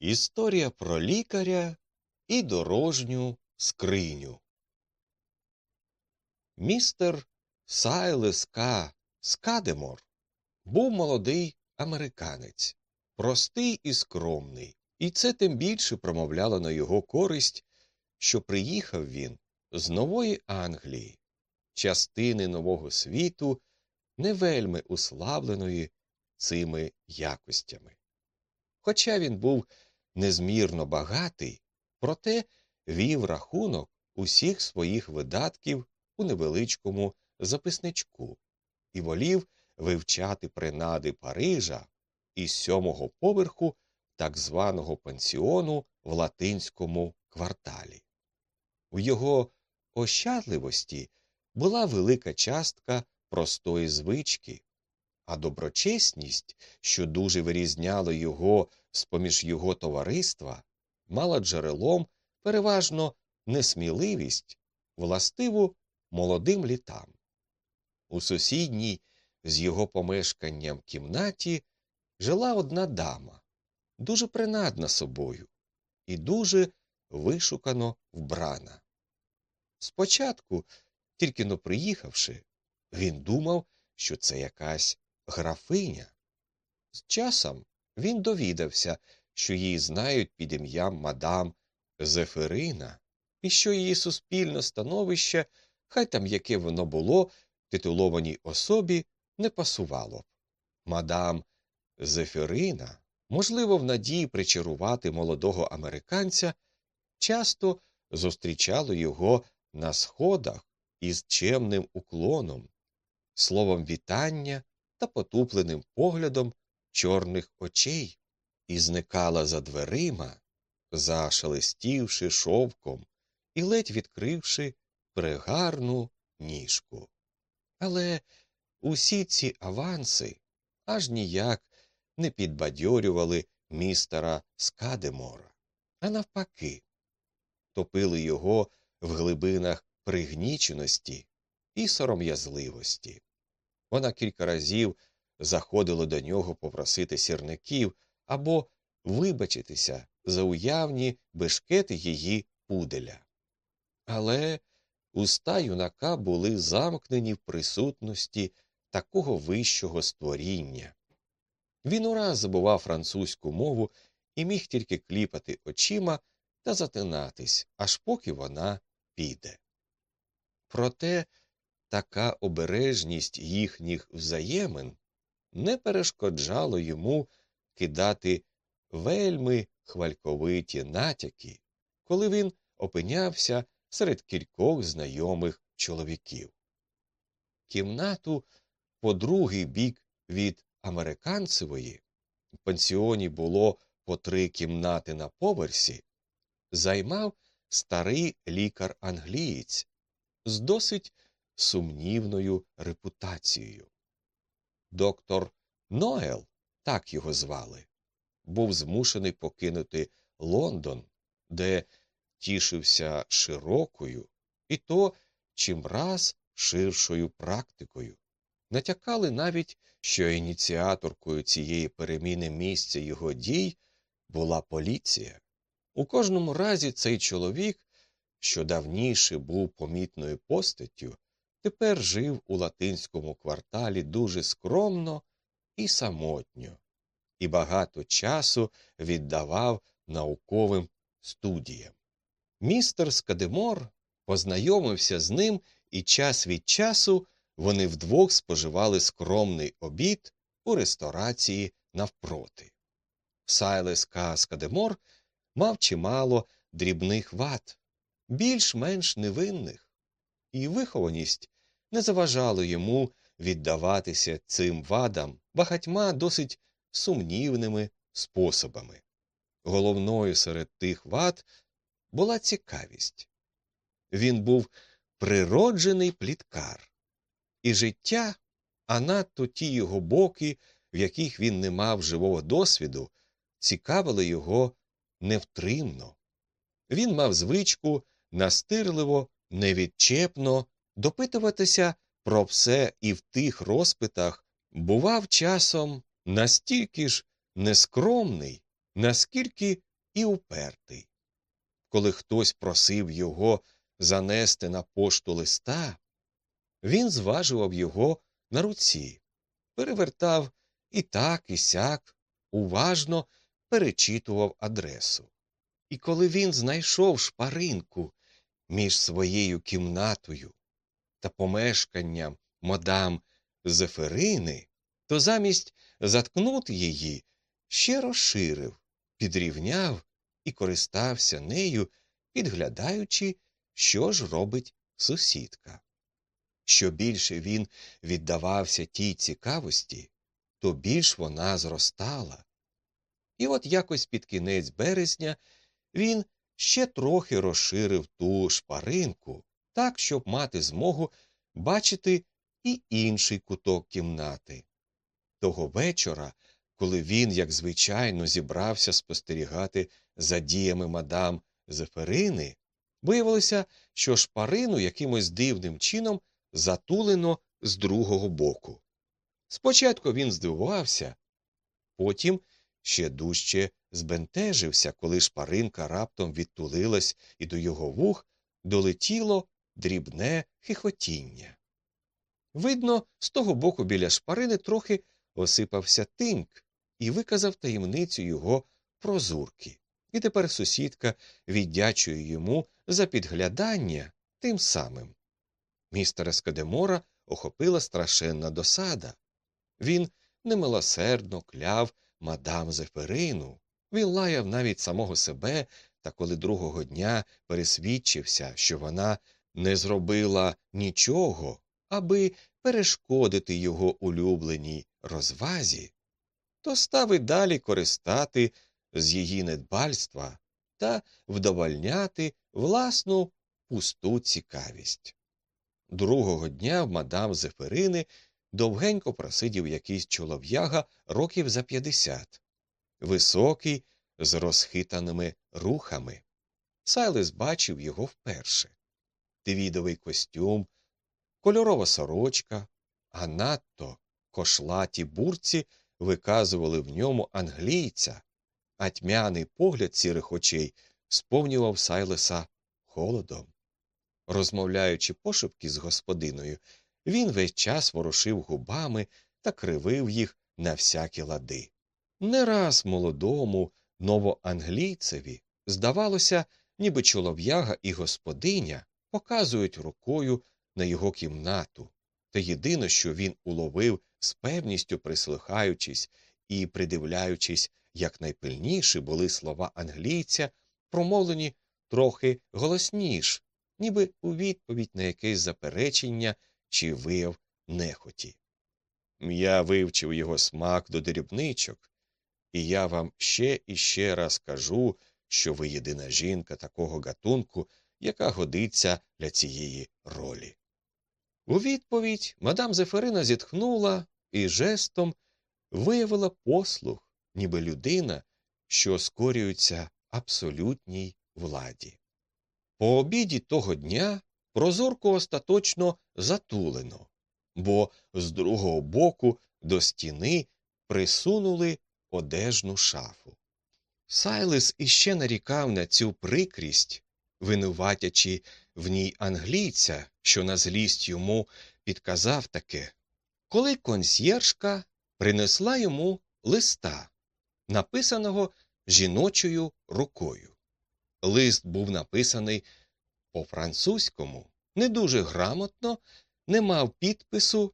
Історія про лікаря і дорожню скриню. Містер Сайлес К. Скадемор був молодий американець, простий і скромний, і це тим більше промовляло на його користь, що приїхав він з Нової Англії, частини нового світу, не вельми уславленої цими якостями. Хоча він був незмірно багатий, проте вів рахунок усіх своїх видатків у невеличкому записничку і волів вивчати принади Парижа із сьомого поверху так званого пансіону в латинському кварталі. У його ощадливості була велика частка простої звички, а доброчесність, що дуже вирізняла його з поміж його товариства, мала джерелом переважно несміливість, властиву молодим літам. У сусідній з його помешканням кімнаті жила одна дама, дуже принадна собою і дуже вишукано вбрана. Спочатку, тільки но приїхавши, він думав, що це якась графиня. З часом він довідався, що її знають під ім'ям мадам Зефирина, і що її суспільне становище, хай там яке воно було, титулованій особі не пасувало б. Мадам Зефірина, можливо, в надії причарувати молодого американця, часто зустрічало його на сходах із чемним уклоном, словом вітання та потупленим поглядом чорних очей і зникала за дверима, зашелестівши шовком і ледь відкривши пригарну ніжку. Але усі ці аванси аж ніяк не підбадьорювали містера Скадемора, а навпаки, топили його в глибинах пригніченості і сором'язливості. Вона кілька разів заходила до нього попросити сірників або вибачитися за уявні бешкети її пуделя. Але уста юнака були замкнені в присутності такого вищого створіння. Він ураз забував французьку мову і міг тільки кліпати очима та затинатись, аж поки вона піде. Проте така обережність їхніх взаємин не перешкоджало йому кидати вельми хвальковиті натяки, коли він опинявся серед кількох знайомих чоловіків. Кімнату по другий бік від американцевої в пансіоні було по три кімнати на поверсі, займав старий лікар англієць з досить сумнівною репутацією. Доктор Ноел, так його звали, був змушений покинути Лондон, де тішився широкою і то чимраз ширшою практикою. Натякали навіть, що ініціаторкою цієї переміни місця його дій була поліція. У кожному разі цей чоловік, що давніше був помітною постаттю, тепер жив у латинському кварталі дуже скромно і самотньо, і багато часу віддавав науковим студіям. Містер Скадемор познайомився з ним, і час від часу вони вдвох споживали скромний обід у ресторації навпроти. Сайлес К. Скадемор мав чимало дрібних вад, більш-менш невинних, і вихованість не заважало йому віддаватися цим вадам багатьма досить сумнівними способами. Головною серед тих вад була цікавість. Він був природжений пліткар, і життя, а надто ті його боки, в яких він не мав живого досвіду, цікавили його невтримно. Він мав звичку настирливо, невідчепно допитуватися про все і в тих розпитах бував часом настільки ж нескромний, наскільки і упертий. Коли хтось просив його занести на пошту листа, він зважував його на руці, перевертав і так, і сяк, уважно перечитував адресу. І коли він знайшов шпаринку між своєю кімнатою та помешканням мадам Зеферини, то замість заткнути її ще розширив, підрівняв і користався нею, підглядаючи, що ж робить сусідка. Що більше він віддавався тій цікавості, то більш вона зростала. І от якось під кінець березня він ще трохи розширив ту шпаринку, так, щоб мати змогу бачити і інший куток кімнати. Того вечора, коли він, як звичайно, зібрався спостерігати за діями мадам Зеферини, виявилося, що шпарину якимось дивним чином затулено з другого боку. Спочатку він здивувався, потім ще дужче збентежився, коли шпаринка раптом відтулилась, і до його вух долетіло дрібне хихотіння. Видно, з того боку біля шпарини трохи осипався тинк і виказав таємницю його прозурки. І тепер сусідка віддячує йому за підглядання тим самим. Містера Скадемора охопила страшенна досада. Він немилосердно кляв мадам Зеферину, він лаяв навіть самого себе, та коли другого дня пересвідчився, що вона не зробила нічого, аби перешкодити його улюбленій розвазі, то став і далі користати з її недбальства та вдовольняти власну пусту цікавість. Другого дня в мадам Зеферини довгенько просидів якийсь чолов'яга років за п'ятдесят, високий, з розхитаними рухами. Сайлес бачив його вперше. Твідовий костюм, кольорова сорочка, а надто кошлаті бурці виказували в ньому англійця, а тьмяний погляд сірих очей сповнював Сайлеса холодом. Розмовляючи пошепки з господиною, він весь час ворушив губами та кривив їх на всякі лади. Не раз молодому новоанглійцеві здавалося, ніби чолов'яга і господиня показують рукою на його кімнату, та єдине, що він уловив з певністю прислухаючись і придивляючись, як найпильніше були слова англійця, промовлені трохи голосніш, ніби у відповідь на якесь заперечення чи вияв нехоті. Я вивчив його смак до дрібничок, і я вам ще і ще раз кажу, що ви єдина жінка такого гатунку, яка годиться для цієї ролі. У відповідь мадам Зеферина зітхнула і жестом виявила послух, ніби людина, що скорюється абсолютній владі. По обіді того дня прозорку остаточно затулено, бо з другого боку до стіни присунули одежну шафу. Сайлес іще нарікав на цю прикрість, винуватячи в ній англійця, що на злість йому підказав таке, коли консьєржка принесла йому листа, написаного жіночою рукою. Лист був написаний по французькому, не дуже грамотно, не мав підпису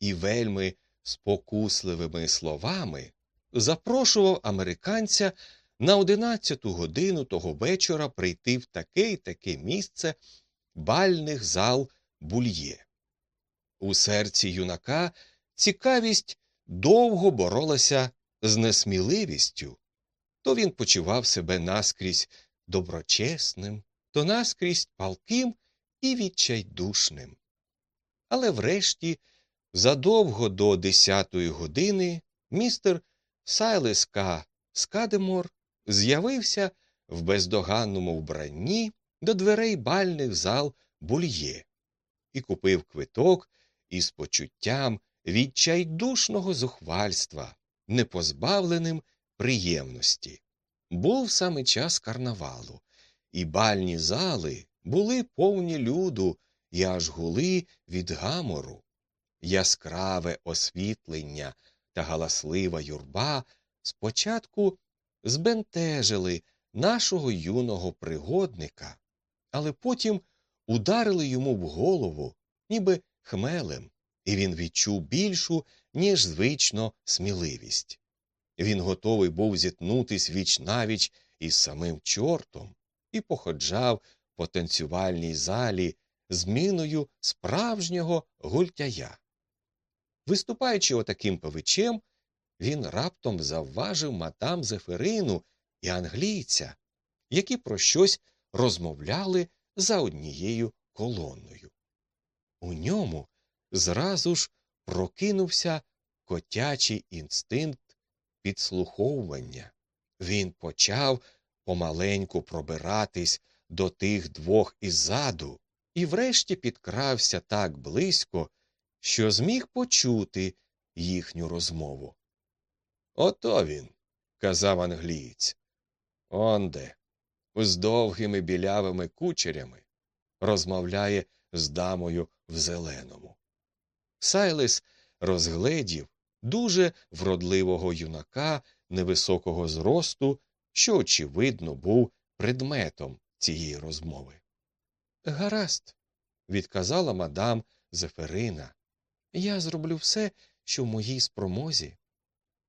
і вельми спокусливими словами запрошував американця на одинадцяту годину того вечора прийти в таке й таке місце бальних зал бульє. У серці юнака цікавість довго боролася з несміливістю, то він почував себе наскрізь доброчесним, то наскрізь палким і відчайдушним. Але врешті, задовго до десятої години, містер Сайлес К. Скадемор з'явився в бездоганному вбранні до дверей бальних зал бульє і купив квиток із почуттям відчайдушного зухвальства, непозбавленим приємності. Був саме час карнавалу, і бальні зали були повні люду і аж гули від гамору. Яскраве освітлення та галаслива юрба спочатку збентежили нашого юного пригодника, але потім ударили йому в голову, ніби хмелем, і він відчув більшу, ніж звично, сміливість. Він готовий був зіткнутись віч навіч із самим чортом і походжав по танцювальній залі з міною справжнього гультяя. Виступаючи отаким павичем, він раптом завважив матам Зеферину і англійця, які про щось розмовляли за однією колоною. У ньому зразу ж прокинувся котячий інстинкт підслуховування. Він почав помаленьку пробиратись до тих двох іззаду і врешті підкрався так близько, що зміг почути їхню розмову. Ото він, казав англієць. Онде, з довгими білявими кучерями, розмовляє з дамою в зеленому. Сайлес розгледів дуже вродливого юнака невисокого зросту, що, очевидно, був предметом цієї розмови. Гаразд, відказала мадам Зеферина. Я зроблю все, що в моїй спромозі.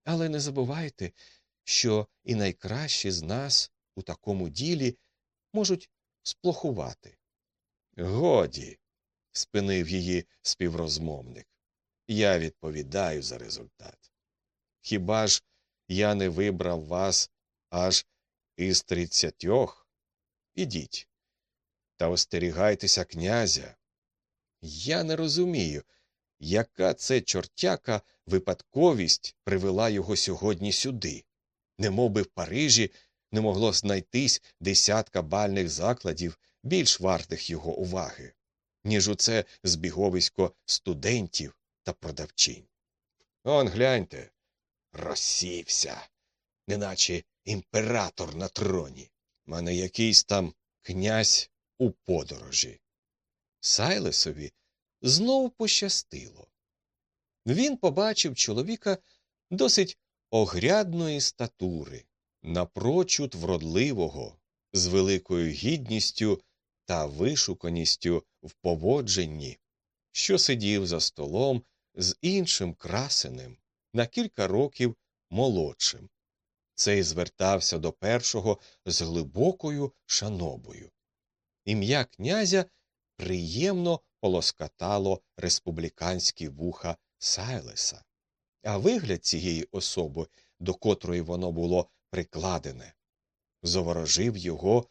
Але не забувайте, що і найкращі з нас у такому ділі можуть сплохувати. Годі, спинив її співрозмовник. Я відповідаю за результат. Хіба ж я не вибрав вас аж із тридцятьох? Ідіть. Та остерігайтеся князя. Я не розумію, яка це чортяка випадковість привела його сьогодні сюди. Немов би в Парижі не могло знайтись десятка бальних закладів більш вартих його уваги, ніж у це збіговисько студентів та продавчинь. Он гляньте, розсівся, неначе імператор на троні, а не якийсь там князь у подорожі. Сайлесові знов пощастило. Він побачив чоловіка досить огрядної статури, напрочуд вродливого, з великою гідністю та вишуканістю в поводженні, що сидів за столом з іншим красеним на кілька років молодшим. Цей звертався до першого з глибокою шанобою. Ім'я князя приємно полоскатало республіканські вуха Сайлеса, а вигляд цієї особи, до котрої воно було прикладене, заворожив його,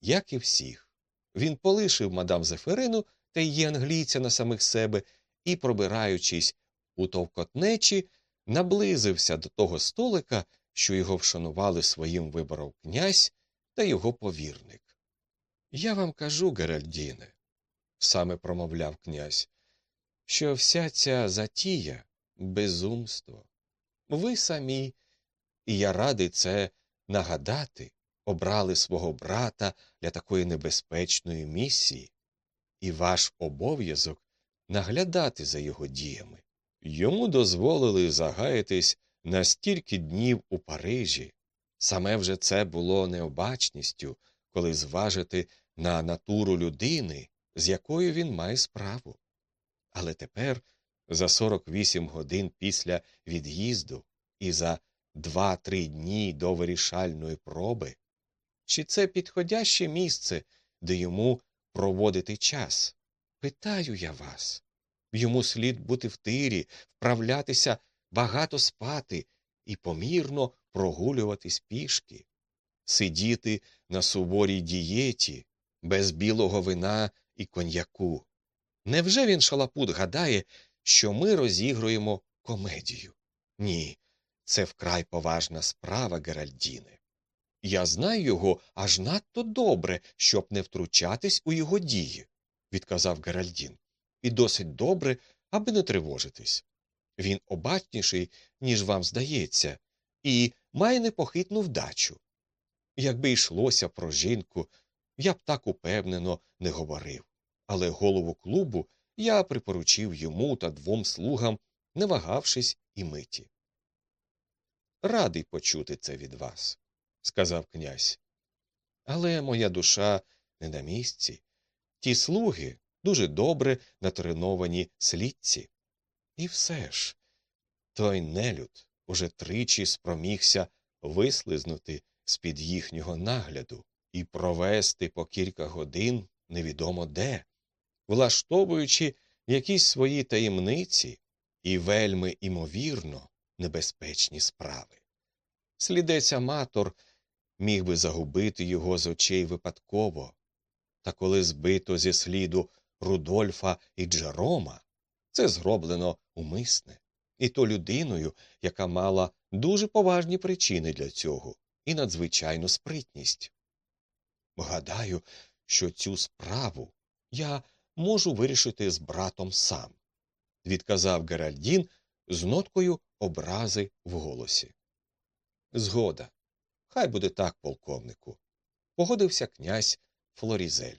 як і всіх. Він полишив мадам Зеферину та її англійця на самих себе і, пробираючись у товкотнечі, наблизився до того столика, що його вшанували своїм вибором князь та його повірник. Я вам кажу, Геральдіне, саме промовляв князь, що вся ця затія безумство. Ви самі, і я радий це нагадати, обрали свого брата для такої небезпечної місії, і ваш обов'язок наглядати за його діями. Йому дозволили загаятись на стільки днів у Парижі. Саме вже це було необачністю, коли зважити на натуру людини, з якою він має справу. Але тепер, за 48 годин після від'їзду і за два-три дні до вирішальної проби, чи це підходяще місце, де йому проводити час? Питаю я вас. Йому слід бути в тирі, вправлятися, багато спати і помірно прогулюватись пішки, сидіти на суворій дієті, без білого вина і коньяку. Невже він шалапут гадає, що ми розігруємо комедію? Ні, це вкрай поважна справа, Геральдіне. Я знаю його аж надто добре, щоб не втручатись у його дії, відказав Геральдін, і досить добре, аби не тривожитись. Він обачніший, ніж вам здається, і має непохитну вдачу. Якби йшлося про жінку, я б так упевнено не говорив. Але голову клубу я припоручив йому та двом слугам, не вагавшись і миті. Радий почути це від вас, сказав князь. Але моя душа не на місці. Ті слуги дуже добре натреновані слідці. І все ж той нелюд уже тричі спромігся вислизнути з під їхнього нагляду і провести по кілька годин невідомо де, влаштовуючи якісь свої таємниці і вельми імовірно небезпечні справи. Слідець аматор міг би загубити його з очей випадково, та коли збито зі сліду Рудольфа і Джерома, це зроблено умисне, і то людиною, яка мала дуже поважні причини для цього і надзвичайну спритність. Гадаю, що цю справу я можу вирішити з братом сам, відказав Геральдін з ноткою образи в голосі. Згода. Хай буде так, полковнику. Погодився князь Флорізель.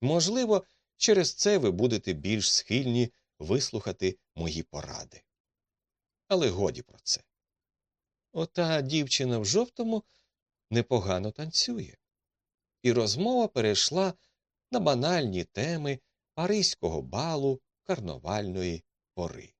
Можливо, через це ви будете більш схильні вислухати мої поради. Але годі про це. Ота дівчина в жовтому непогано танцює. І розмова перейшла на банальні теми паризького балу карнавальної пори.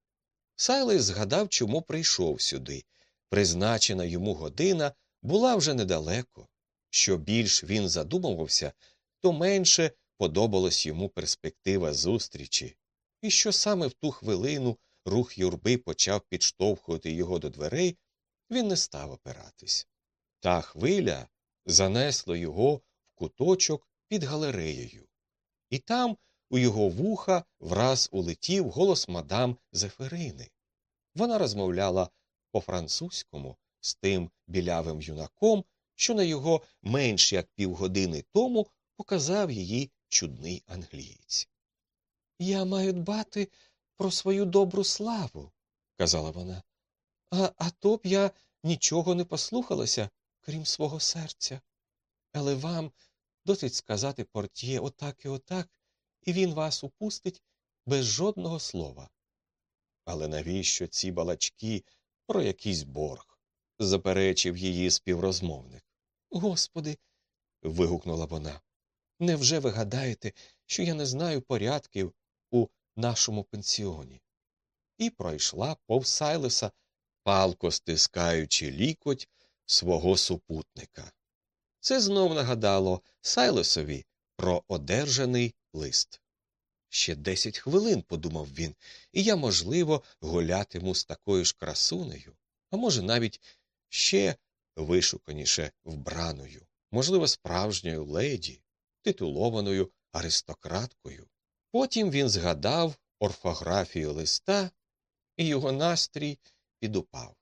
Сайлес згадав, чому прийшов сюди. Призначена йому година була вже недалеко. Що більш він задумувався, то менше подобалась йому перспектива зустрічі, і що саме в ту хвилину рух юрби почав підштовхувати його до дверей, він не став опиратись. Та хвиля занесла його в куточок під галереєю, і там у його вуха враз улетів голос мадам Зеферини. Вона розмовляла по французькому з тим білявим юнаком, що на його менш як півгодини тому показав її чудний англієць. Я маю дбати про свою добру славу, казала вона, а, а то б я нічого не послухалася, крім свого серця. Але вам досить сказати портє отак і отак, і він вас упустить без жодного слова. Але навіщо ці балачки про якийсь борг? заперечив її співрозмовник. Господи. вигукнула вона. Невже ви гадаєте, що я не знаю порядків у нашому пенсіоні? І пройшла повз Сайлеса, палко стискаючи лікоть свого супутника. Це знов нагадало Сайлесові про одержаний лист. Ще десять хвилин, подумав він, і я, можливо, гулятиму з такою ж красунею, а може, навіть ще вишуканіше вбраною, можливо, справжньою леді, титулованою аристократкою. Потім він згадав орфографію листа, і його настрій підупав.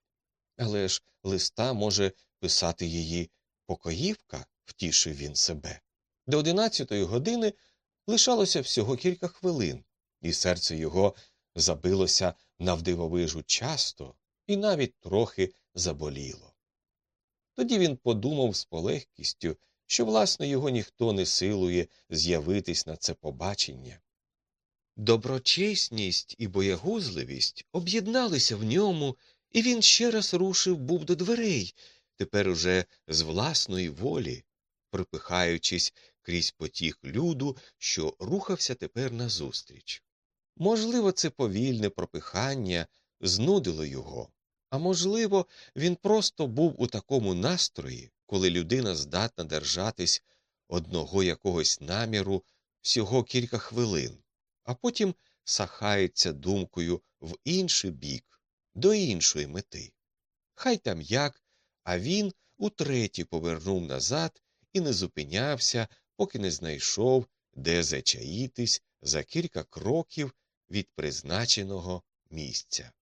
Але ж листа може писати її покоївка, втішив він себе. До одинадцятої години лишалося всього кілька хвилин, і серце його забилося навдивовижу часто і навіть трохи заболіло. Тоді він подумав з полегкістю, що, власне, його ніхто не силує з'явитись на це побачення. Доброчесність і боягузливість об'єдналися в ньому, і він ще раз рушив був до дверей, тепер уже з власної волі, припихаючись крізь потік люду, що рухався тепер назустріч. Можливо, це повільне пропихання знудило його, а можливо, він просто був у такому настрої, коли людина здатна держатись одного якогось наміру всього кілька хвилин, а потім сахається думкою в інший бік, до іншої мети. Хай там як, а він утретє повернув назад і не зупинявся, поки не знайшов, де зачаїтись за кілька кроків від призначеного місця.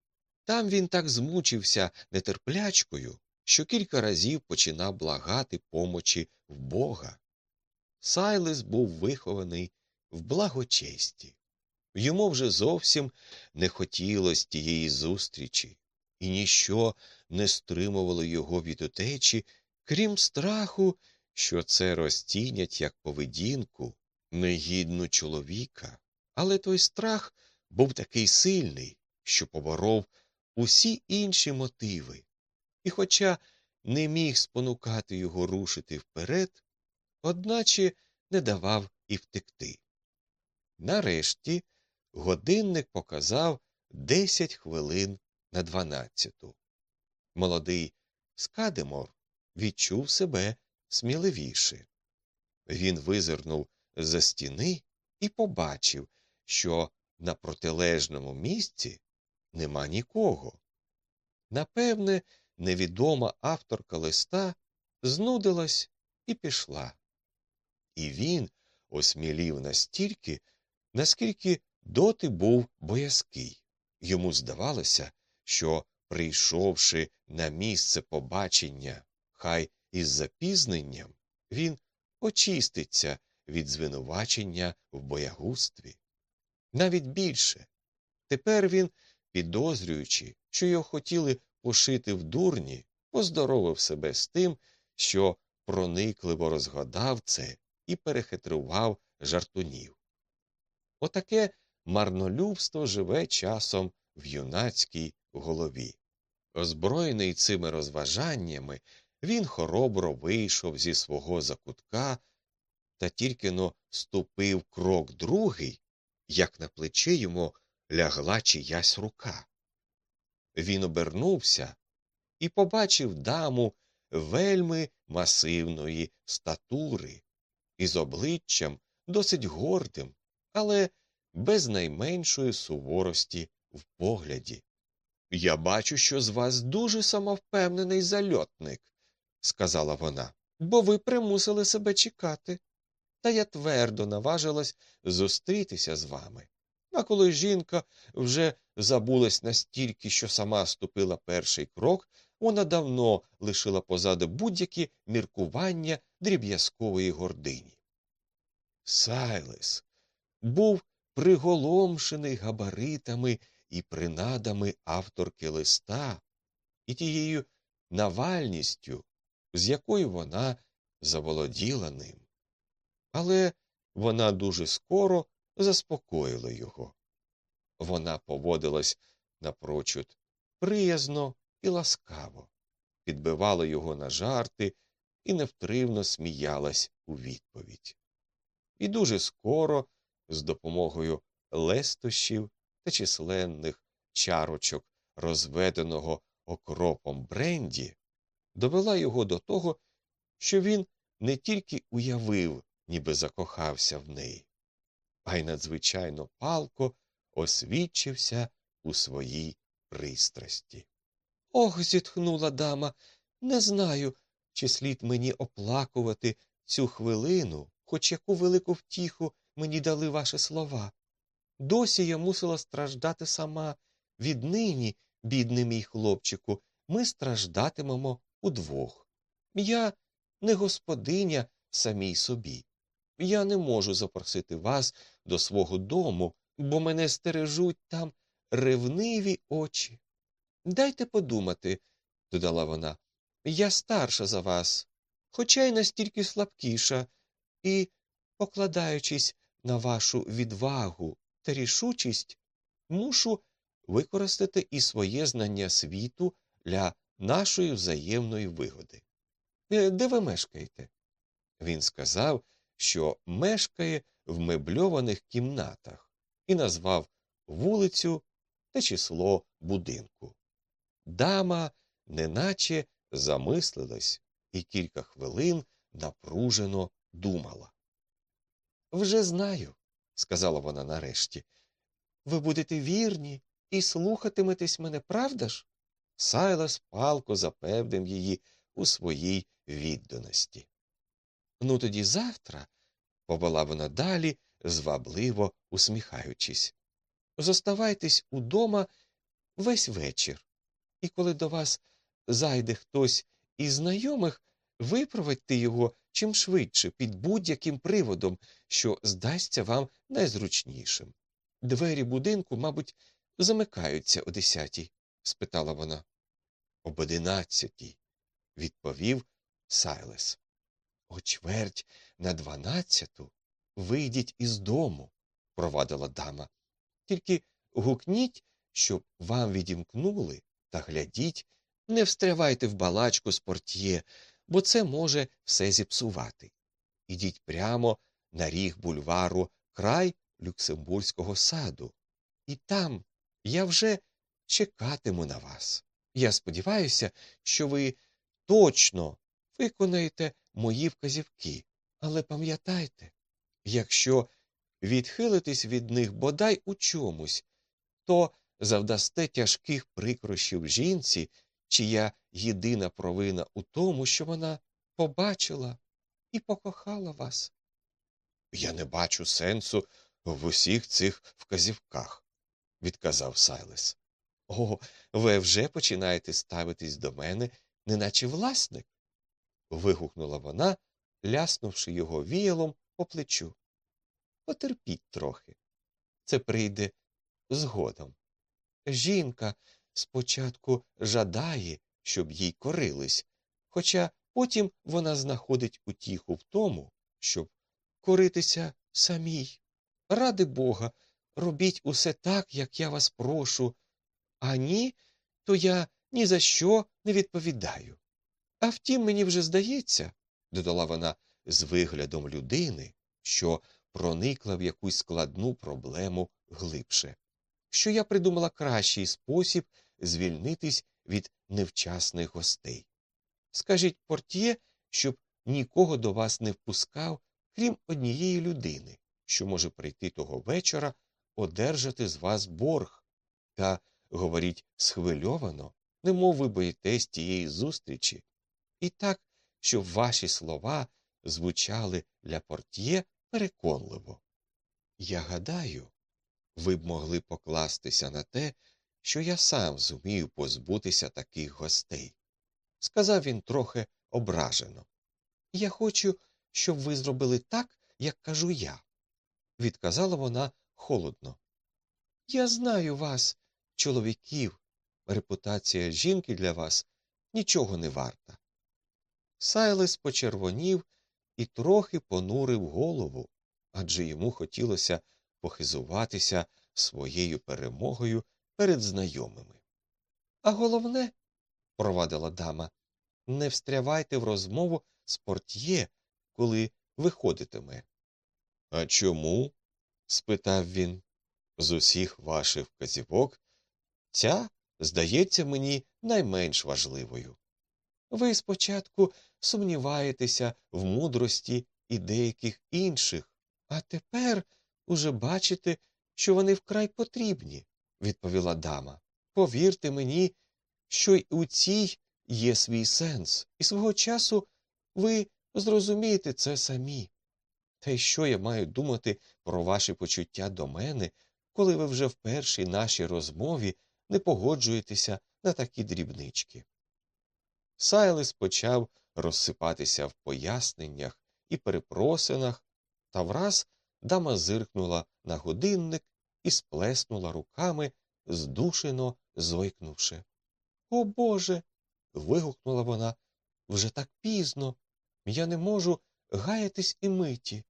Там він так змучився нетерплячкою, що кілька разів починав благати помочі в бога. Сайлес був вихований в благочесті. Йому вже зовсім не хотілося тієї зустрічі, і ніщо не стримувало його від утечі, крім страху, що це розцінять як поведінку негідну чоловіка, але той страх був такий сильний, що поборов усі інші мотиви, і, хоча не міг спонукати його рушити вперед, одначе не давав і втекти. Нарешті годинник показав десять хвилин на дванадцяту. Молодий Скадемор відчув себе сміливіше. Він визирнув за стіни і побачив, що на протилежному місці нема нікого. Напевне, невідома авторка листа знудилась і пішла. І він осмілів настільки, наскільки доти був боязкий. Йому здавалося, що, прийшовши на місце побачення, хай із запізненням, він очиститься від звинувачення в боягузтві. Навіть більше. Тепер він, підозрюючи, що його хотіли пошити в дурні, поздоровив себе з тим, що проникливо розгадав це і перехитрував жартунів. Отаке марнолюбство живе часом в юнацькій голові. Озброєний цими розважаннями, він хоробро вийшов зі свого закутка та тільки но ступив крок другий, як на плече йому лягла чиясь рука. Він обернувся і побачив даму вельми масивної статури, із обличчям досить гордим, але без найменшої суворості в погляді. Я бачу, що з вас дуже самовпевнений зальотник, сказала вона, бо ви примусили себе чекати. Та я твердо наважилась зустрітися з вами. А коли жінка вже забулась настільки, що сама ступила перший крок, вона давно лишила позаду будь-які міркування дріб'язкової гордині. Сайлес був приголомшений габаритами і принадами авторки листа і тією навальністю, з якою вона заволоділа ним. Але вона дуже скоро заспокоїла його. Вона поводилась напрочуд приязно і ласкаво, підбивала його на жарти і невтривно сміялась у відповідь. І дуже скоро, з допомогою лестощів та численних чарочок, розведеного окропом бренді, довела його до того, що він не тільки уявив, ніби закохався в неї, а й надзвичайно палко освідчився у своїй пристрасті. Ох, зітхнула дама, не знаю, чи слід мені оплакувати цю хвилину, хоч яку велику втіху мені дали ваші слова. Досі я мусила страждати сама. Віднині, бідний мій хлопчику, ми страждатимемо удвох. Я не господиня самій собі. Я не можу запросити вас до свого дому, бо мене стережуть там ревниві очі. Дайте подумати, додала вона, я старша за вас, хоча й настільки слабкіша, і, покладаючись на вашу відвагу та рішучість, мушу використати і своє знання світу для нашої взаємної вигоди. Е, де ви мешкаєте? Він сказав, що мешкає в мебльованих кімнатах, і назвав вулицю та число будинку. Дама неначе замислилась і кілька хвилин напружено думала. Вже знаю, сказала вона нарешті. Ви будете вірні і слухатиметесь мене, правда ж? Сайлас палко запевнив її у своїй відданості. Ну, тоді завтра, повела вона далі, звабливо усміхаючись. Зоставайтесь удома весь вечір, і коли до вас зайде хтось із знайомих, випровадьте його чим швидше під будь-яким приводом, що здасться вам найзручнішим. Двері будинку, мабуть, замикаються о десятій? Спитала вона. Об одинадцятій, відповів Сайлес. О чверть на дванадцяту вийдіть із дому, провадила дама. Тільки гукніть, щоб вам відімкнули, та глядіть, не встрявайте в балачку з портьє, бо це може все зіпсувати. Ідіть прямо на ріг бульвару, край Люксембурзького саду. І там я вже чекатиму на вас. Я сподіваюся, що ви точно виконаєте мої вказівки, але пам'ятайте, якщо відхилитесь від них бодай у чомусь, то завдасте тяжких прикрощів жінці, чия єдина провина у тому, що вона побачила і покохала вас. Я не бачу сенсу в усіх цих вказівках, відказав Сайлес. О, ви вже починаєте ставитись до мене, неначе власник. вигукнула вона, ляснувши його віялом по плечу. Потерпіть трохи. Це прийде згодом. Жінка спочатку жадає, щоб їй корились, хоча потім вона знаходить утіху в тому, щоб коритися самій. Ради Бога, робіть усе так, як я вас прошу, а ні, то я ні за що не відповідаю. А втім, мені вже здається, додала вона з виглядом людини, що проникла в якусь складну проблему глибше, що я придумала кращий спосіб звільнитись від невчасних гостей. Скажіть портє, щоб нікого до вас не впускав, крім однієї людини, що може прийти того вечора, одержати з вас борг, та говоріть схвильовано, немов ви боїтесь тієї зустрічі, і так, щоб ваші слова звучали для портє переконливо. Я гадаю, ви б могли покластися на те, що я сам зумію позбутися таких гостей, сказав він трохи ображено. Я хочу, щоб ви зробили так, як кажу я, відказала вона холодно. Я знаю вас, чоловіків, репутація жінки для вас нічого не варта. Сайлес почервонів і трохи понурив голову, адже йому хотілося похизуватися своєю перемогою перед знайомими. А головне, провадила дама, не встрявайте в розмову з портьє, коли виходитиме. А чому? спитав він. З усіх ваших вказівок ця здається мені найменш важливою. Ви спочатку сумніваєтеся в мудрості і деяких інших, а тепер уже бачите, що вони вкрай потрібні, відповіла дама. Повірте мені, що й у цій є свій сенс, і свого часу ви зрозумієте це самі. Та й що я маю думати про ваші почуття до мене, коли ви вже в першій нашій розмові не погоджуєтеся на такі дрібнички? Сайлес почав розсипатися в поясненнях і перепросинах, та враз дама зиркнула на годинник і сплеснула руками, здушено зойкнувши. О Боже. вигукнула вона. Вже так пізно. Я не можу гаятись і миті.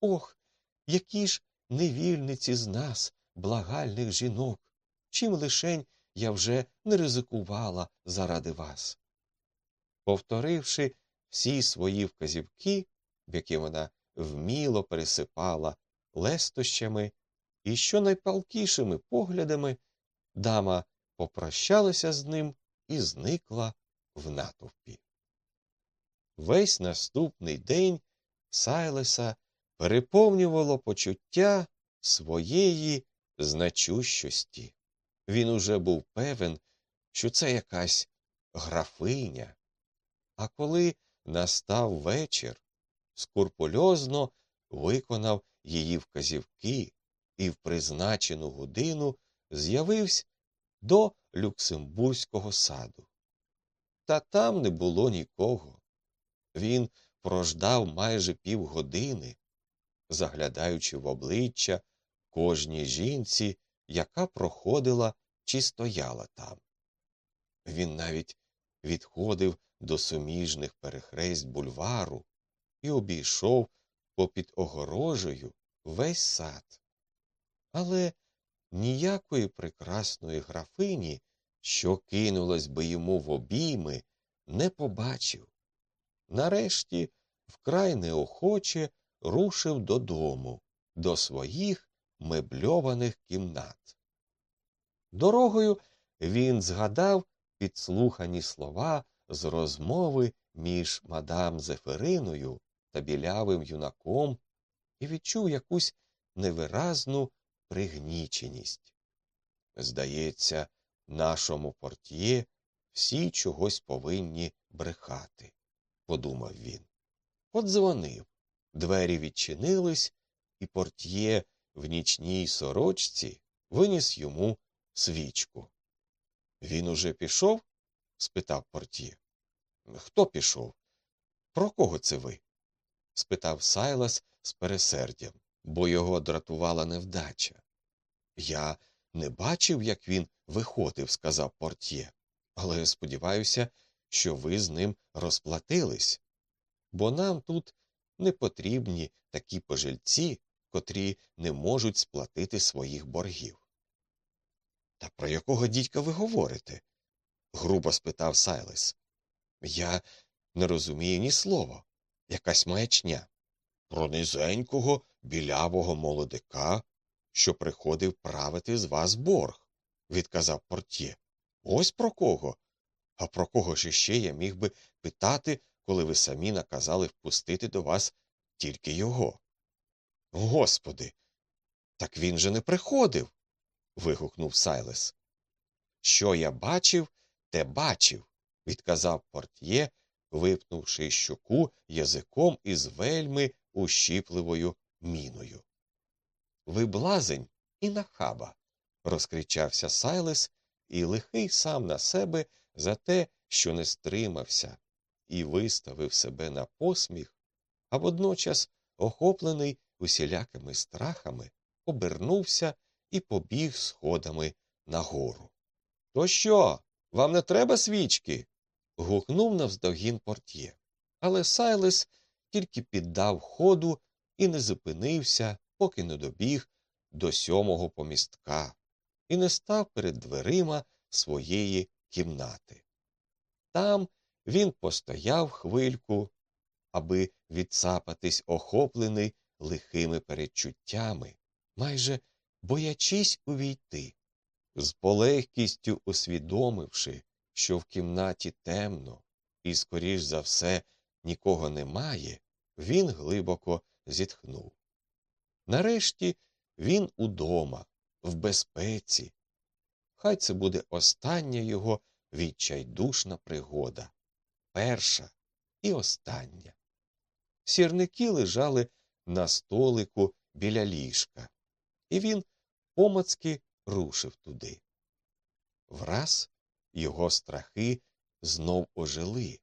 Ох, які ж невільниці з нас, благальних жінок, чим лишень я вже не ризикувала заради вас. Повторивши всі свої вказівки, в які вона вміло пересипала лестощами і що найпалкішими поглядами, дама попрощалася з ним і зникла в натовпі. Весь наступний день Сайлеса переповнювало почуття своєї значущості. Він уже був певен, що це якась графиня. А коли настав вечір, скурпульозно виконав її вказівки і в призначену годину з'явився до Люксембурзького саду. Та там не було нікого. Він прождав майже півгодини, заглядаючи в обличчя кожній жінці, яка проходила чи стояла там. Він навіть відходив до суміжних перехресть бульвару і обійшов попід огорожею весь сад. Але ніякої прекрасної графині, що кинулась би йому в обійми, не побачив. Нарешті вкрай неохоче рушив додому, до своїх мебльованих кімнат. Дорогою він згадав підслухані слова з розмови між мадам Зефериною та білявим юнаком і відчув якусь невиразну пригніченість. Здається, нашому портє всі чогось повинні брехати, подумав він. Подзвонив. Двері відчинились, і портє в нічній сорочці виніс йому свічку. Він уже пішов? спитав портє. Хто пішов? Про кого це ви? спитав Сайлас з пересердям, бо його дратувала невдача. Я не бачив, як він виходив, сказав портє, але сподіваюся, що ви з ним розплатились, бо нам тут не потрібні такі пожильці, котрі не можуть сплатити своїх боргів. Та про якого дідька ви говорите? грубо спитав Сайлес. Я не розумію ні слова. Якась маячня. Про низенького, білявого молодика, що приходив правити з вас борг, відказав портє. Ось про кого. А про кого ж іще я міг би питати, коли ви самі наказали впустити до вас тільки його? Господи, так він же не приходив. вигукнув Сайлес. Що я бачив, те бачив, відказав портє, випнувши щоку язиком із вельми ущіпливою міною. Ви блазень і нахаба. розкричався Сайлес, і лихий сам на себе за те, що не стримався, і виставив себе на посміх, а водночас, охоплений усілякими страхами, обернувся і побіг сходами нагору. То що? Вам не треба свічки? гукнув навздогін портє. Але Сайлес тільки піддав ходу і не зупинився, поки не добіг до сьомого помістка, і не став перед дверима своєї кімнати. Там він постояв хвильку, аби відцапатись охоплений лихими передчуттями, майже боячись увійти, з полегкістю усвідомивши, що в кімнаті темно, і, скоріш за все, нікого немає, він глибоко зітхнув. Нарешті він удома, в безпеці. Хай це буде остання його відчайдушна пригода, перша і остання. Сірники лежали на столику біля ліжка, і він помацки рушив туди. Враз його страхи знов ожили,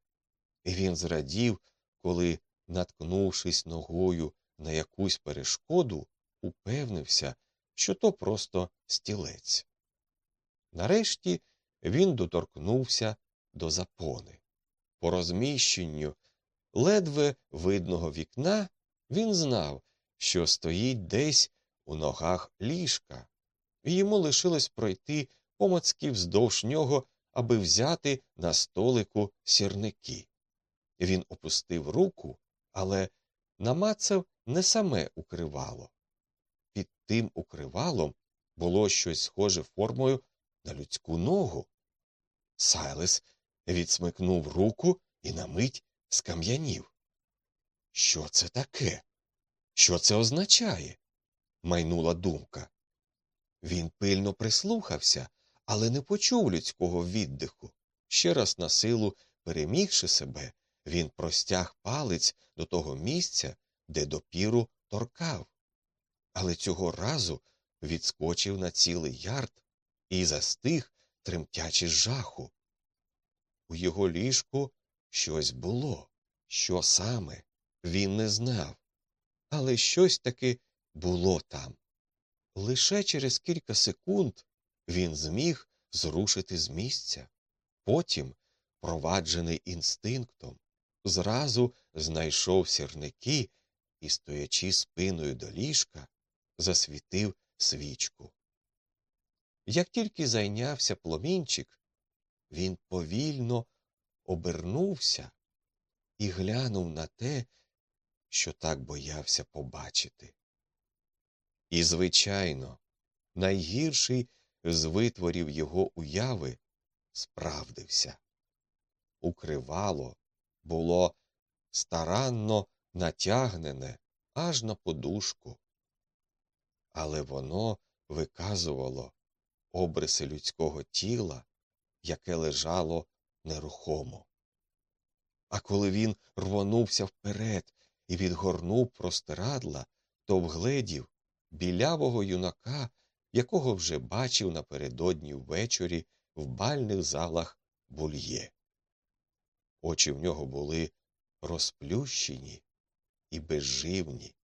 і він зрадів, коли, наткнувшись ногою на якусь перешкоду, упевнився, що то просто стілець. Нарешті він доторкнувся до запони. По розміщенню ледве видного вікна він знав, що стоїть десь у ногах ліжка, і йому лишилось пройти помацки вздовж нього, аби взяти на столику сірники. Він опустив руку, але намацав не саме укривало. Під тим укривалом було щось схоже формою на людську ногу. Сайлес відсмикнув руку і на мить скам'янів. Що це таке? Що це означає? майнула думка. Він пильно прислухався, але не почув людського віддиху. Ще раз на силу перемігши себе, він простяг палець до того місця, де допіру торкав. Але цього разу відскочив на цілий ярд і застиг, тремтячи з жаху. У його ліжку щось було. Що саме він не знав, але щось таки було там. Лише через кілька секунд він зміг зрушити з місця. Потім, проваджений інстинктом, зразу знайшов сірники і, стоячи спиною до ліжка, засвітив свічку. Як тільки зайнявся пломінчик, він повільно обернувся і глянув на те, що так боявся побачити. І, звичайно, найгірший з витворів його уяви справдився. Укривало було старанно натягнене аж на подушку, але воно виказувало обриси людського тіла, яке лежало нерухомо. А коли він рвонувся вперед і відгорнув простирадла, то вгледів білявого юнака, якого вже бачив напередодні ввечері в бальних залах бульє. Очі в нього були розплющені і безживні,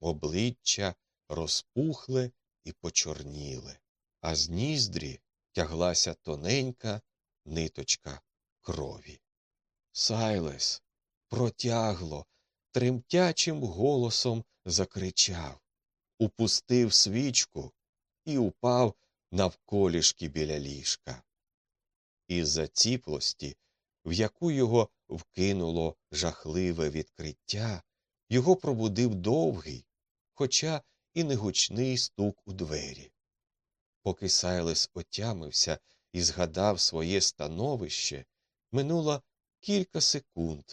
обличчя розпухле і почорніле, а з ніздрі тяглася тоненька ниточка крові. Сайлес протягло, тремтячим голосом закричав, упустив свічку і упав навколішки біля ліжка. Із за ціплості, в яку його вкинуло жахливе відкриття, його пробудив довгий, хоча і негучний стук у двері. Поки Сайлес отямився і згадав своє становище, минуло кілька секунд,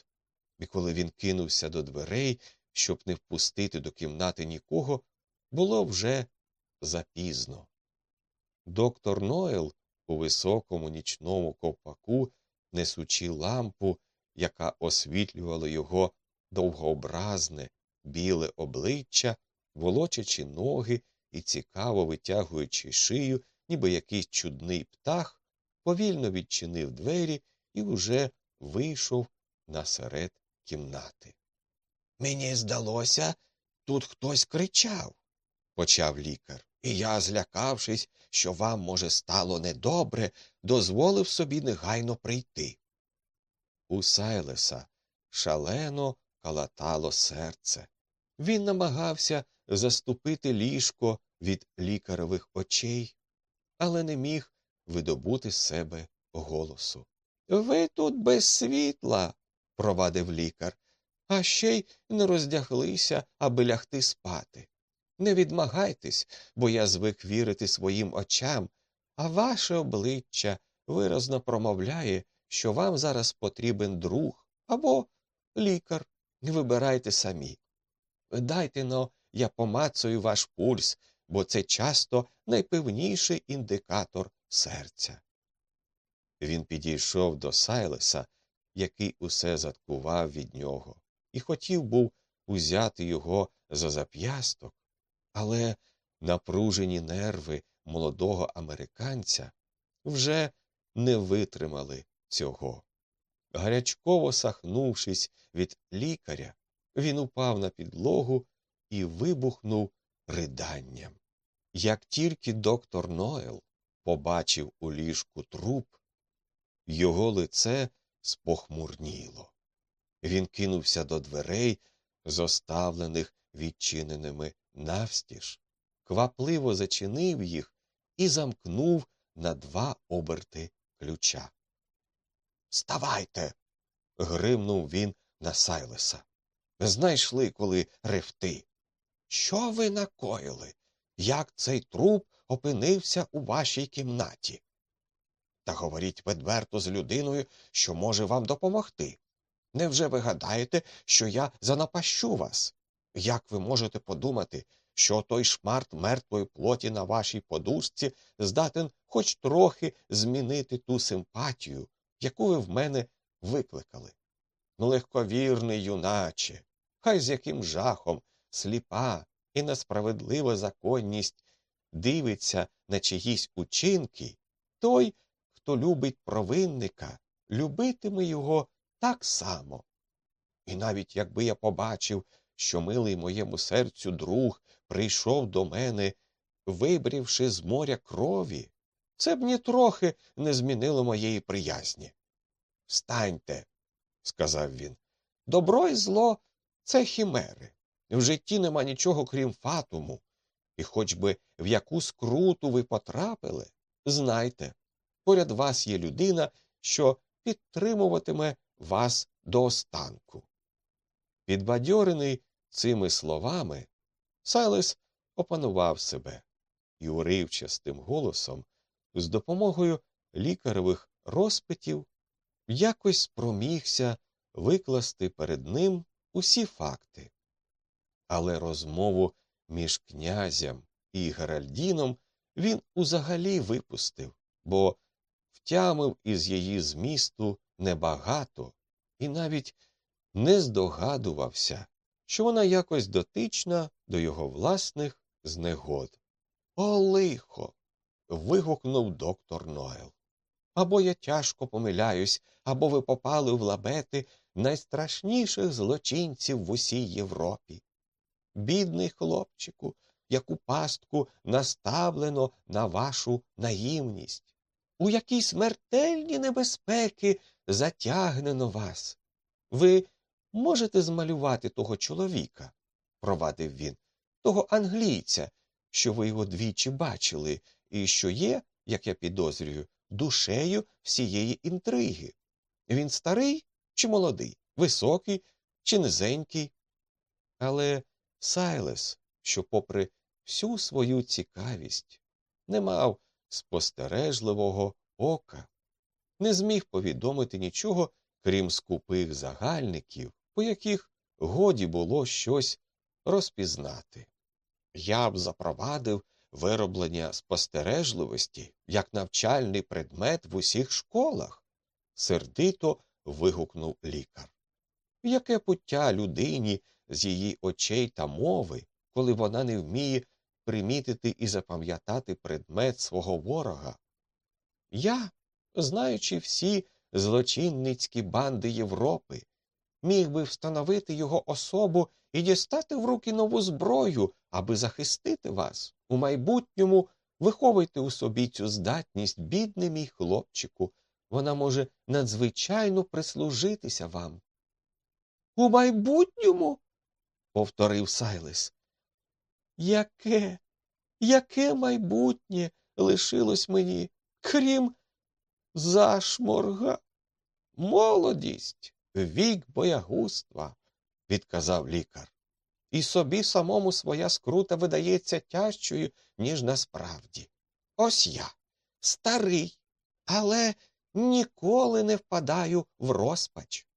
і коли він кинувся до дверей, щоб не впустити до кімнати нікого, було вже запізно. Доктор Ноел у високому нічному ковпаку, несучи лампу, яка освітлювала його довгообразне, біле обличчя, волочачи ноги і цікаво витягуючи шию, ніби якийсь чудний птах, повільно відчинив двері і уже вийшов насеред кімнати. Мені здалося, тут хтось кричав, почав лікар, і я, злякавшись, що вам, може, стало недобре, дозволив собі негайно прийти. У Сайлеса шалено калатало серце. Він намагався заступити ліжко від лікаревих очей, але не міг видобути з себе голосу. Ви тут без світла, провадив лікар, а ще й не роздяглися, аби лягти спати. Не відмагайтесь, бо я звик вірити своїм очам, а ваше обличчя виразно промовляє, що вам зараз потрібен друг або лікар. Вибирайте самі. Дайте но, я помацаю ваш пульс, бо це часто найпевніший індикатор серця. Він підійшов до Сайлеса, який усе заткував від нього, і хотів був узяти його за зап'ясток, але напружені нерви молодого американця вже не витримали цього. Гарячково сахнувшись від лікаря, він упав на підлогу і вибухнув риданням. Як тільки доктор Ноел побачив у ліжку труп, його лице спохмурніло. Він кинувся до дверей, зоставлених відчиненими навстіж, квапливо зачинив їх і замкнув на два оберти ключа. Ставайте. гримнув він на Сайлеса. Знайшли, коли ревти. Що ви накоїли? Як цей труп опинився у вашій кімнаті? Та говоріть відверто з людиною, що може вам допомогти. Невже ви гадаєте, що я занапащу вас? Як ви можете подумати, що той шмарт мертвої плоті на вашій подушці здатен хоч трохи змінити ту симпатію, яку ви в мене викликали? Легковірний, юначе, хай з яким жахом, сліпа і несправедлива законність дивиться на чиїсь учинки, той, хто любить провинника, любитиме його так само. І навіть якби я побачив, що милий моєму серцю друг прийшов до мене, вибрівши з моря крові, це б нітрохи не змінило моєї приязні. Встаньте, сказав він, Добро і зло це хімери. В житті нема нічого крім фатуму. І хоч би в яку скруту ви потрапили, знайте, поряд вас є людина, що підтримуватиме вас до останку. Підбадьорений цими словами, Сайлес опанував себе і уривчастим голосом, з допомогою лікаревих розпитів, якось спромігся викласти перед ним усі факти. Але розмову між князем і Геральдіном він узагалі випустив, бо втямив із її змісту небагато і навіть не здогадувався, що вона якось дотична до його власних знегод. О, лихо. вигукнув доктор Ноел. Або я тяжко помиляюсь, або ви попали в лабети найстрашніших злочинців в усій Європі. Бідний хлопчику, яку пастку наставлено на вашу наївність, у якій смертельні небезпеки затягнено вас. Ви можете змалювати того чоловіка, провадив він, того англійця, що ви його двічі бачили, і що є, як я підозрюю, душею всієї інтриги. Він старий чи молодий, високий чи низенький. Але Сайлес, що, попри всю свою цікавість, не мав спостережливого ока, не зміг повідомити нічого, крім скупих загальників, по яких годі було щось розпізнати. Я б запровадив вироблення спостережливості як навчальний предмет в усіх школах, сердито вигукнув лікар. Яке пуття людині з її очей та мови, коли вона не вміє примітити і запам'ятати предмет свого ворога? Я, знаючи всі злочинницькі банди Європи, міг би встановити його особу і дістати в руки нову зброю, аби захистити вас. У майбутньому виховуйте у собі цю здатність, бідний мій хлопчику. Вона може надзвичайно прислужитися вам. У майбутньому. повторив Сайлес. Яке, яке майбутнє лишилось мені, крім зашморга? Молодість, вік боягузтва, відказав лікар. І собі самому своя скрута видається тяжчою, ніж насправді. Ось я, старий, але ніколи не впадаю в розпач.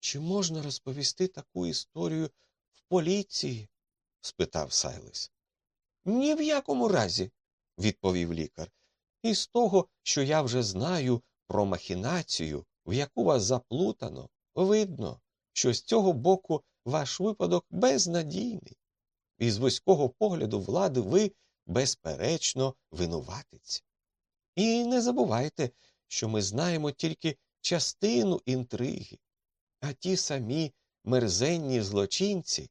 Чи можна розповісти таку історію в поліції? Спитав Сайлес. Ні в якому разі, відповів лікар. І з того, що я вже знаю про махінацію, в яку вас заплутано, видно, що з цього боку ваш випадок безнадійний. І з вузького погляду влади ви, безперечно, винуватець. І не забувайте, що ми знаємо тільки частину інтриги, а ті самі мерзенні злочинці,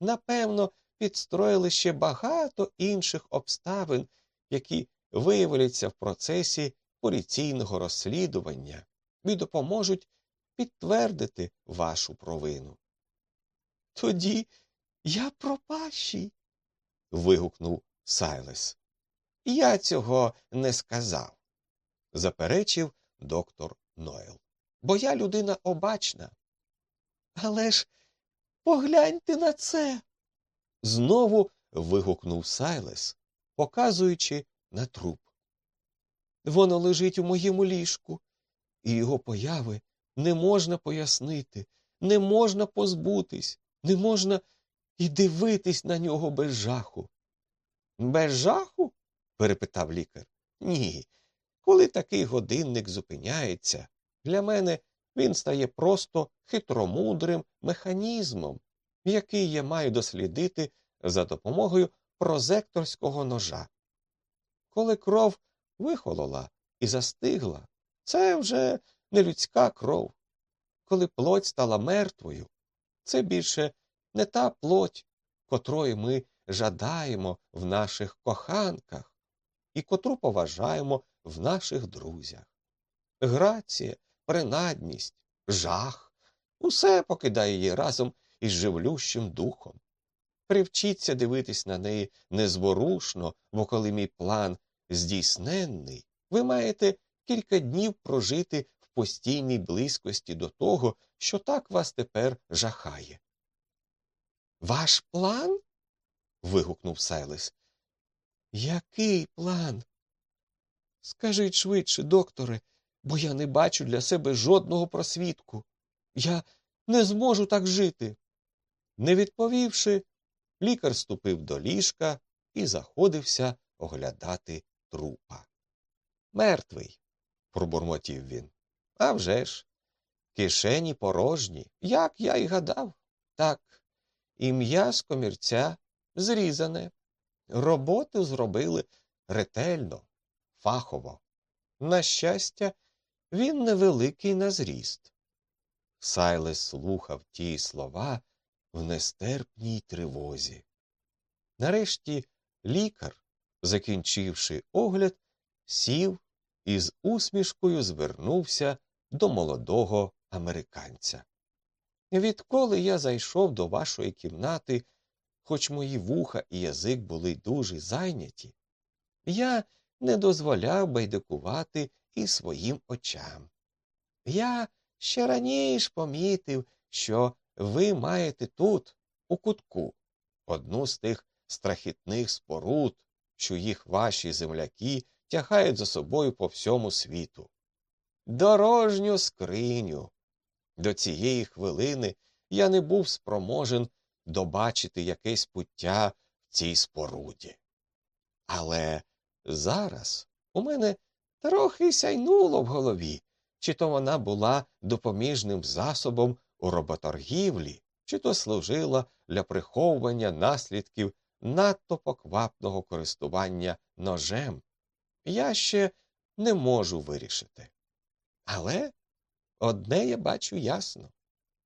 напевно, підстроїли ще багато інших обставин, які виявляться в процесі поліційного розслідування і допоможуть підтвердити вашу провину. Тоді я пропащий. вигукнув Сайлес. Я цього не сказав, заперечив доктор Нойл. Бо я людина обачна. Але ж погляньте на це. Знову вигукнув Сайлес, показуючи на труп. Воно лежить у моєму ліжку, і його появи не можна пояснити, не можна позбутись, не можна і дивитись на нього без жаху. Без жаху? перепитав лікар. Ні. Коли такий годинник зупиняється, для мене він стає просто хитромудрим механізмом, який я маю дослідити за допомогою прозекторського ножа. Коли кров вихолола і застигла, це вже не людська кров. Коли плоть стала мертвою, це більше не та плоть, котрої ми жадаємо в наших коханках і котру поважаємо в наших друзях. Грація, принадність, жах усе покидає її разом із живлющим духом. Привчіться дивитись на неї незворушно, бо коли мій план здійсненний, ви маєте кілька днів прожити в постійній близькості до того, що так вас тепер жахає. Ваш план? вигукнув Сайлес. Який план? Скажіть швидше, докторе, бо я не бачу для себе жодного просвідку. Я не зможу так жити. Не відповівши, лікар ступив до ліжка і заходився оглядати трупа. Мертвий, пробурмотів він. «А вже ж! Кишені порожні, як я й гадав. Так, і м'яз комірця зрізане. Роботу зробили ретельно, фахово. На щастя, він невеликий на зріст. Сайлес слухав ті слова в нестерпній тривозі. Нарешті лікар, закінчивши огляд, сів і з усмішкою звернувся до молодого американця. Відколи я зайшов до вашої кімнати, хоч мої вуха і язик були дуже зайняті, я не дозволяв байдикувати і своїм очам. Я ще раніше помітив, що ви маєте тут, у кутку, одну з тих страхітних споруд, що їх ваші земляки тягають за собою по всьому світу. Дорожню скриню. До цієї хвилини я не був спроможен добачити якесь пуття в цій споруді. Але зараз у мене трохи сяйнуло в голові, чи то вона була допоміжним засобом у роботоргівлі, чи то служила для приховування наслідків надто поквапного користування ножем. Я ще не можу вирішити. Але одне я бачу ясно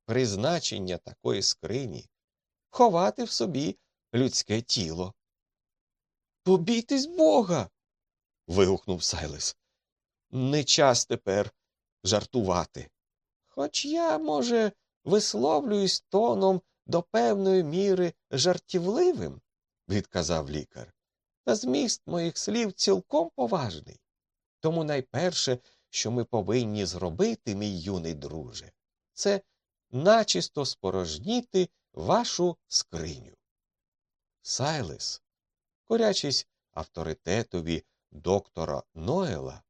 призначення такої скрині ховати в собі людське тіло. Побійтесь бога. вигукнув Сайлес. Не час тепер жартувати. Хоч я, може, висловлююсь тоном до певної міри жартівливим, відказав лікар, та зміст моїх слів цілком поважний. Тому найперше, що ми повинні зробити, мій юний друже, це начисто спорожніти вашу скриню. Сайлес, корячись авторитетові доктора Ноела,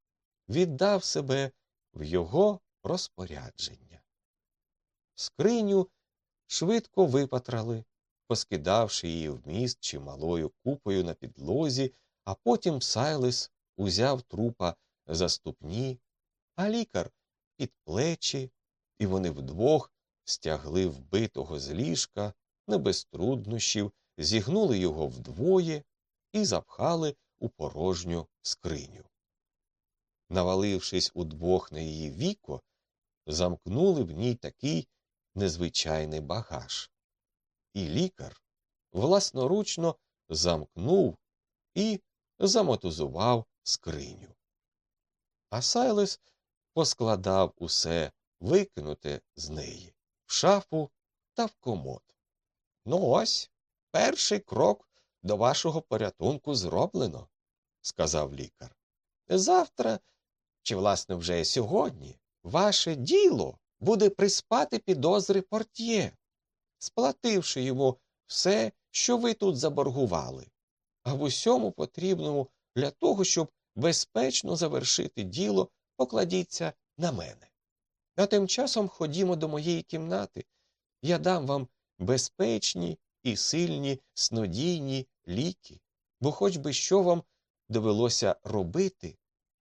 віддав себе в його розпорядження. Скриню швидко випатрали, поскидавши її в міст чималою купою на підлозі, а потім Сайлес узяв трупа за ступні, а лікар під плечі, і вони вдвох стягли вбитого з ліжка, не без труднощів, зігнули його вдвоє і запхали у порожню скриню. Навалившись удвох на її віко, замкнули в ній такий незвичайний багаж. І лікар власноручно замкнув і замотузував скриню. А Сайлес поскладав усе викинуте з неї в шафу та в комод. Ну, ось перший крок до вашого порятунку зроблено, сказав лікар. Завтра, чи, власне, вже сьогодні, ваше діло буде приспати підозри портє, сплативши йому все, що ви тут заборгували, а в усьому потрібному для того, щоб безпечно завершити діло, покладіться на мене. А тим часом ходімо до моєї кімнати, я дам вам безпечні і сильні снодійні ліки, бо хоч би що вам довелося робити,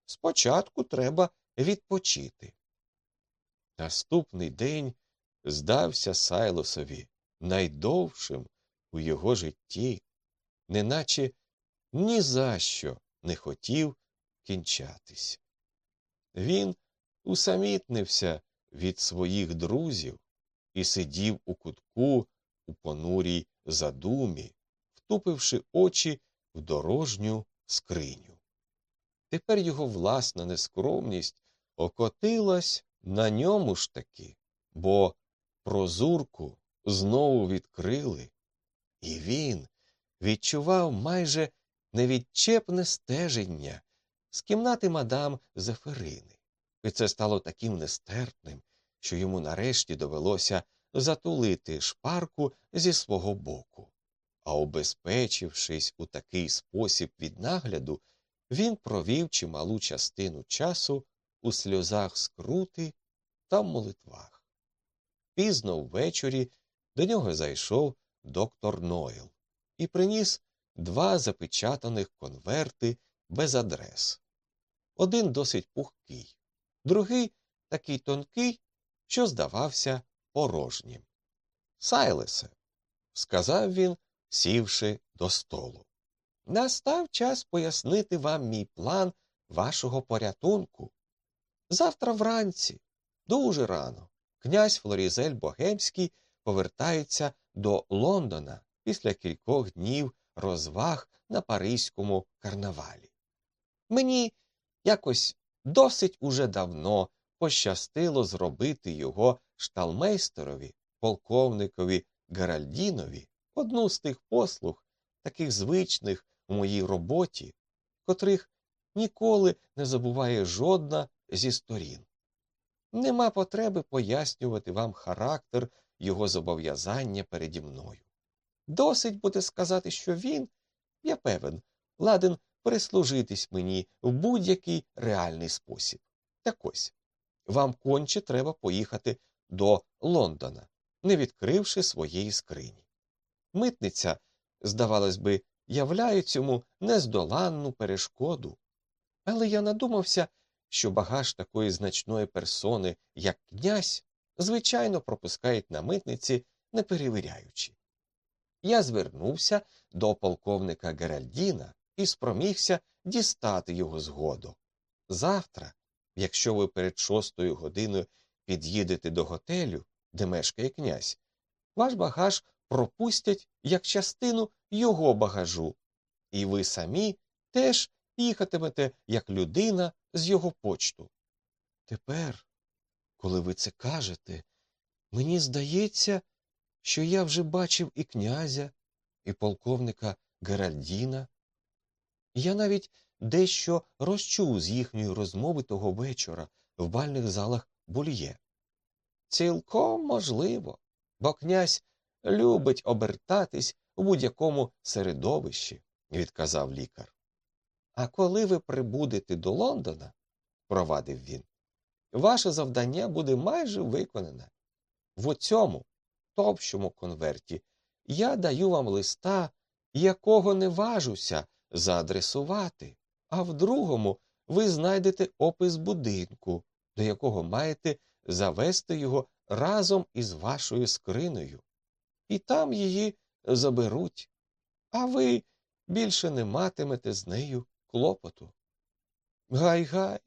спочатку треба відпочити. Наступний день здався Сайлосові найдовшим у його житті, неначе ні за що не хотів кінчатись. Він усамітнився від своїх друзів і сидів у кутку у понурій задумі, втупивши очі в дорожню скриню. Тепер його власна нескромність окотилась на ньому ж таки, бо прозурку знову відкрили, і він відчував майже невідчепне стеження з кімнати мадам Зефирини. І це стало таким нестерпним, що йому нарешті довелося затулити шпарку зі свого боку. А убезпечившись у такий спосіб від нагляду, він провів чималу частину часу у сльозах скрути та в молитвах. Пізно ввечері до нього зайшов доктор Нойл і приніс два запечатаних конверти без адрес. Один досить пухкий, другий такий тонкий, що здавався порожнім. Сайлесе, сказав він, сівши до столу. Настав час пояснити вам мій план вашого порятунку. Завтра вранці, дуже рано, князь Флорізель Богемський повертається до Лондона після кількох днів розваг на Паризькому карнавалі. Мені якось досить уже давно пощастило зробити його шталмейстерові, полковникові Геральдінові одну з тих послуг, таких звичних у моїй роботі, котрих ніколи не забуває жодна зі сторін. Нема потреби пояснювати вам характер його зобов'язання переді мною. Досить буде сказати, що він, я певен, ладен прислужитись мені в будь-який реальний спосіб. Так ось вам конче треба поїхати до Лондона, не відкривши своєї скрині. Митниця, здавалось би, являє цьому нездоланну перешкоду. Але я надумався, що багаж такої значної персони, як князь, звичайно пропускають на митниці, не перевіряючи. Я звернувся до полковника Геральдіна і спромігся дістати його згоду. Завтра, якщо ви перед шостою годиною під'їдете до готелю, де мешкає князь, ваш багаж пропустять як частину його багажу, і ви самі теж їхатимете як людина з його почту. Тепер, коли ви це кажете, мені здається, що я вже бачив і князя, і полковника Геральдіна. Я навіть дещо розчув з їхньої розмови того вечора в бальних залах Бульє. Цілком можливо, бо князь любить обертатись у будь-якому середовищі, відказав лікар. А коли ви прибудете до Лондона, провадив він, ваше завдання буде майже виконане. В оцьому топщому конверті я даю вам листа, якого не важуся заадресувати, а в другому ви знайдете опис будинку, до якого маєте завести його разом із вашою скриною. І там її заберуть, а ви більше не матимете з нею клопоту. Гай гай,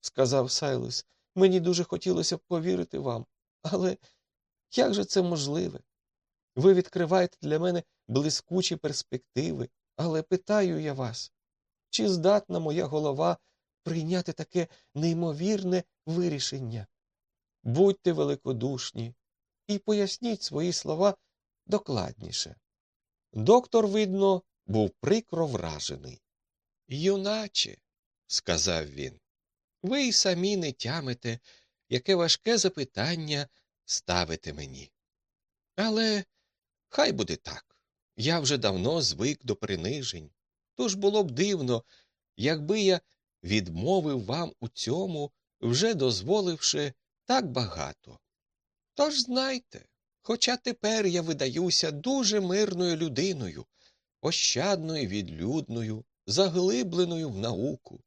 сказав Сайлес, мені дуже хотілося б повірити вам, але як же це можливе? Ви відкриваєте для мене блискучі перспективи, але питаю я вас, чи здатна моя голова прийняти таке неймовірне вирішення? Будьте великодушні і поясніть свої слова докладніше. Доктор, видно, був прикро вражений. Юначе, сказав він, ви й самі не тямите, яке важке запитання ставите мені. Але хай буде так. Я вже давно звик до принижень. Тож було б дивно, якби я відмовив вам у цьому, вже дозволивши так багато. Тож знайте, хоча тепер я видаюся дуже мирною людиною, ощадною, відлюдною, заглибленою в науку.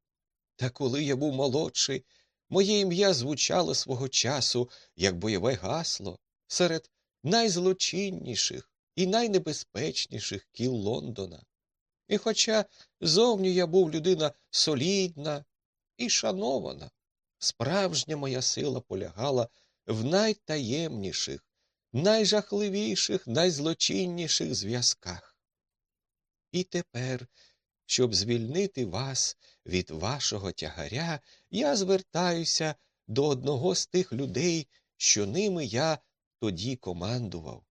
Та коли я був молодший, моє ім'я звучало свого часу як бойове гасло серед найзлочинніших і найнебезпечніших кіл Лондона. І хоча зовні я був людина солідна і шанована, справжня моя сила полягала в найтаємніших, найжахливіших, найзлочинніших зв'язках. І тепер, щоб звільнити вас від вашого тягаря, я звертаюся до одного з тих людей, що ними я тоді командував.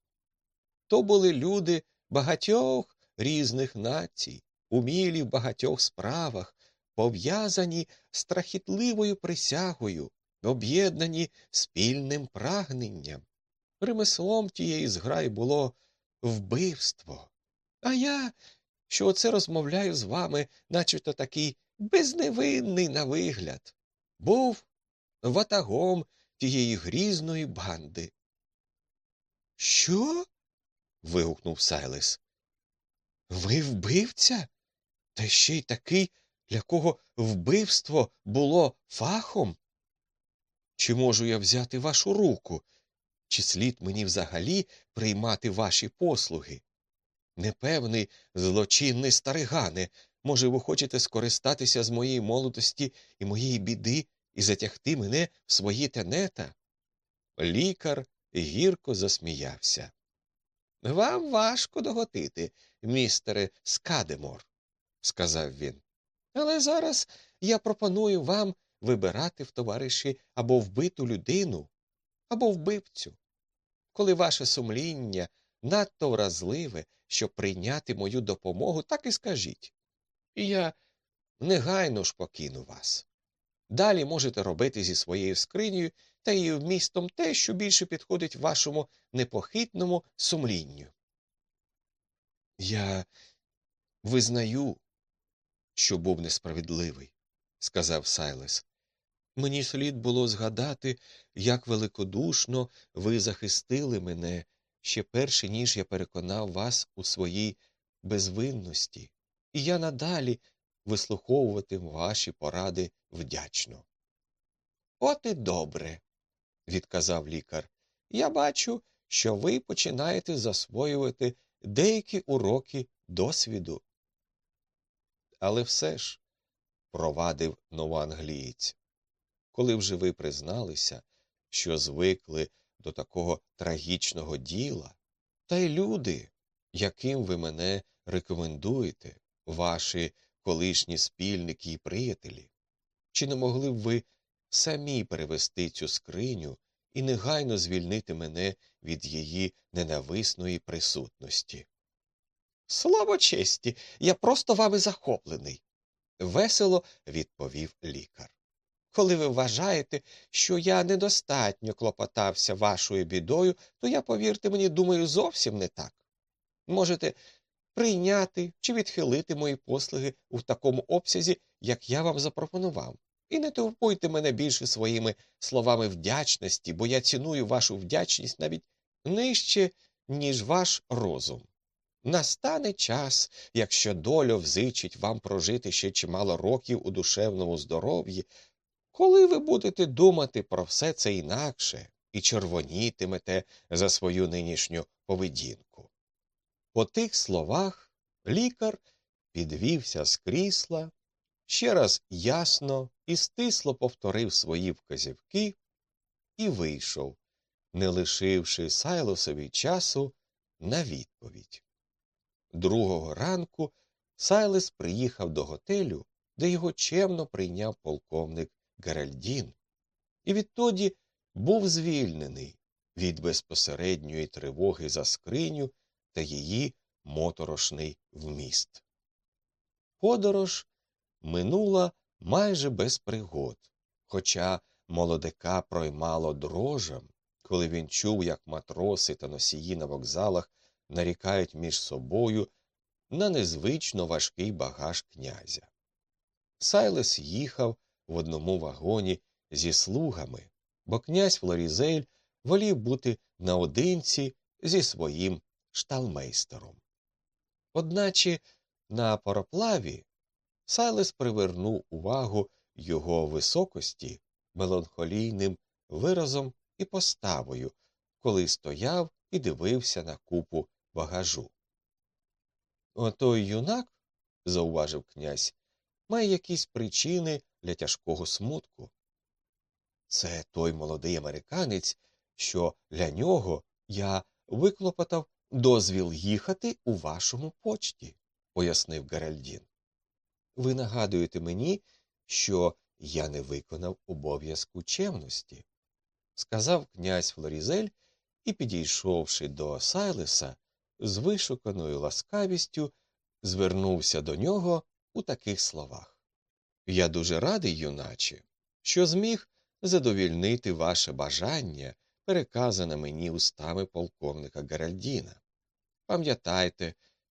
То були люди багатьох різних націй, умілі в багатьох справах, пов'язані страхітливою присягою, об'єднані спільним прагненням. Ремеслом тієї зграї було вбивство. А я, що оце розмовляю з вами, начебто такий безневинний на вигляд, був ватагом тієї грізної банди. Що? вигукнув Сайлес. Ви вбивця? Та ще й такий, для кого вбивство було фахом? Чи можу я взяти вашу руку? Чи слід мені взагалі приймати ваші послуги? Непевний, злочинний старигане, може, ви хочете скористатися з моєї молодості і моєї біди і затягти мене в свої тенета? Лікар гірко засміявся. Вам важко доготити, містере Скадемор, сказав він. Але зараз я пропоную вам вибирати в товариші або вбиту людину, або вбивцю. Коли ваше сумління надто вразливе, щоб прийняти мою допомогу, так і скажіть. І я негайно ж покину вас. Далі можете робити зі своєю скринею та її вмістом те, що більше підходить вашому непохитному сумлінню. Я визнаю, що був несправедливий, сказав Сайлес. Мені слід було згадати, як великодушно ви захистили мене ще перше, ніж я переконав вас у своїй безвинності, і я надалі вислуховуватиму ваші поради вдячно. От і добре, відказав лікар. Я бачу, що ви починаєте засвоювати деякі уроки досвіду. Але все ж, провадив новоанглієць, коли вже ви призналися, що звикли до такого трагічного діла, та й люди, яким ви мене рекомендуєте, ваші колишні спільники і приятелі, чи не могли б ви самі перевести цю скриню і негайно звільнити мене від її ненависної присутності? Слава честі, я просто вами захоплений, весело відповів лікар. Коли ви вважаєте, що я недостатньо клопотався вашою бідою, то я, повірте мені, думаю, зовсім не так. Можете прийняти чи відхилити мої послуги у такому обсязі, як я вам запропонував. І не турбуйте мене більше своїми словами вдячності, бо я ціную вашу вдячність навіть нижче, ніж ваш розум. Настане час, якщо доля взичить вам прожити ще чимало років у душевному здоров'ї, коли ви будете думати про все це інакше і червонітимете за свою нинішню поведінку. По тих словах лікар підвівся з крісла, ще раз ясно і стисло повторив свої вказівки і вийшов, не лишивши Сайлосові часу на відповідь. Другого ранку Сайлес приїхав до готелю, де його чемно прийняв полковник Геральдін, і відтоді був звільнений від безпосередньої тривоги за скриню та її моторошний вміст. Подорож минула майже без пригод, хоча молодика проймало дрожем, коли він чув, як матроси та носії на вокзалах нарікають між собою на незвично важкий багаж князя. Сайлес їхав в одному вагоні зі слугами, бо князь Флорізель волів бути наодинці зі своїм шталмейстером. Одначе на пароплаві Сайлес привернув увагу його високості меланхолійним виразом і поставою, коли стояв і дивився на купу багажу. Отой юнак, зауважив князь, має якісь причини для тяжкого смутку. Це той молодий американець, що для нього я виклопотав дозвіл їхати у вашому почті, пояснив Геральдін. Ви нагадуєте мені, що я не виконав обов'язку чемності, сказав князь Флорізель і, підійшовши до Сайлеса, з вишуканою ласкавістю звернувся до нього у таких словах Я дуже радий, юначе, що зміг задовільнити ваше бажання, переказане мені устами полковника Геральдіна. Пам'ятайте,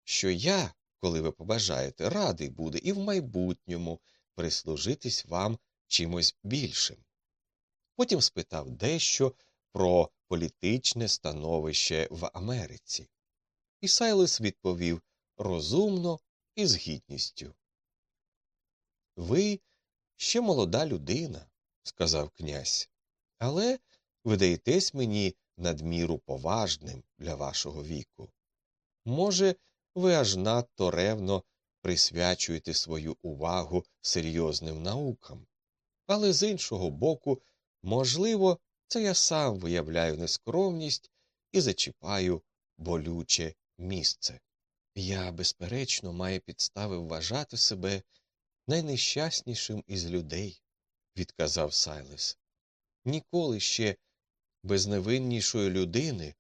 що я, коли ви побажаєте, радий буде і в майбутньому прислужитись вам чимось більшим. Потім спитав дещо про політичне становище в Америці. І Сайлес відповів розумно і з гідністю. Ви ще молода людина, сказав князь, але видаєтесь мені надміру поважним для вашого віку. Може, ви аж надто ревно присвячуєте свою увагу серйозним наукам, але з іншого боку, можливо, це я сам виявляю нескромність і зачіпаю болюче місце. Я, безперечно, маю підстави вважати себе найнещаснішим із людей, відказав Сайлес. Ніколи ще безневиннішої людини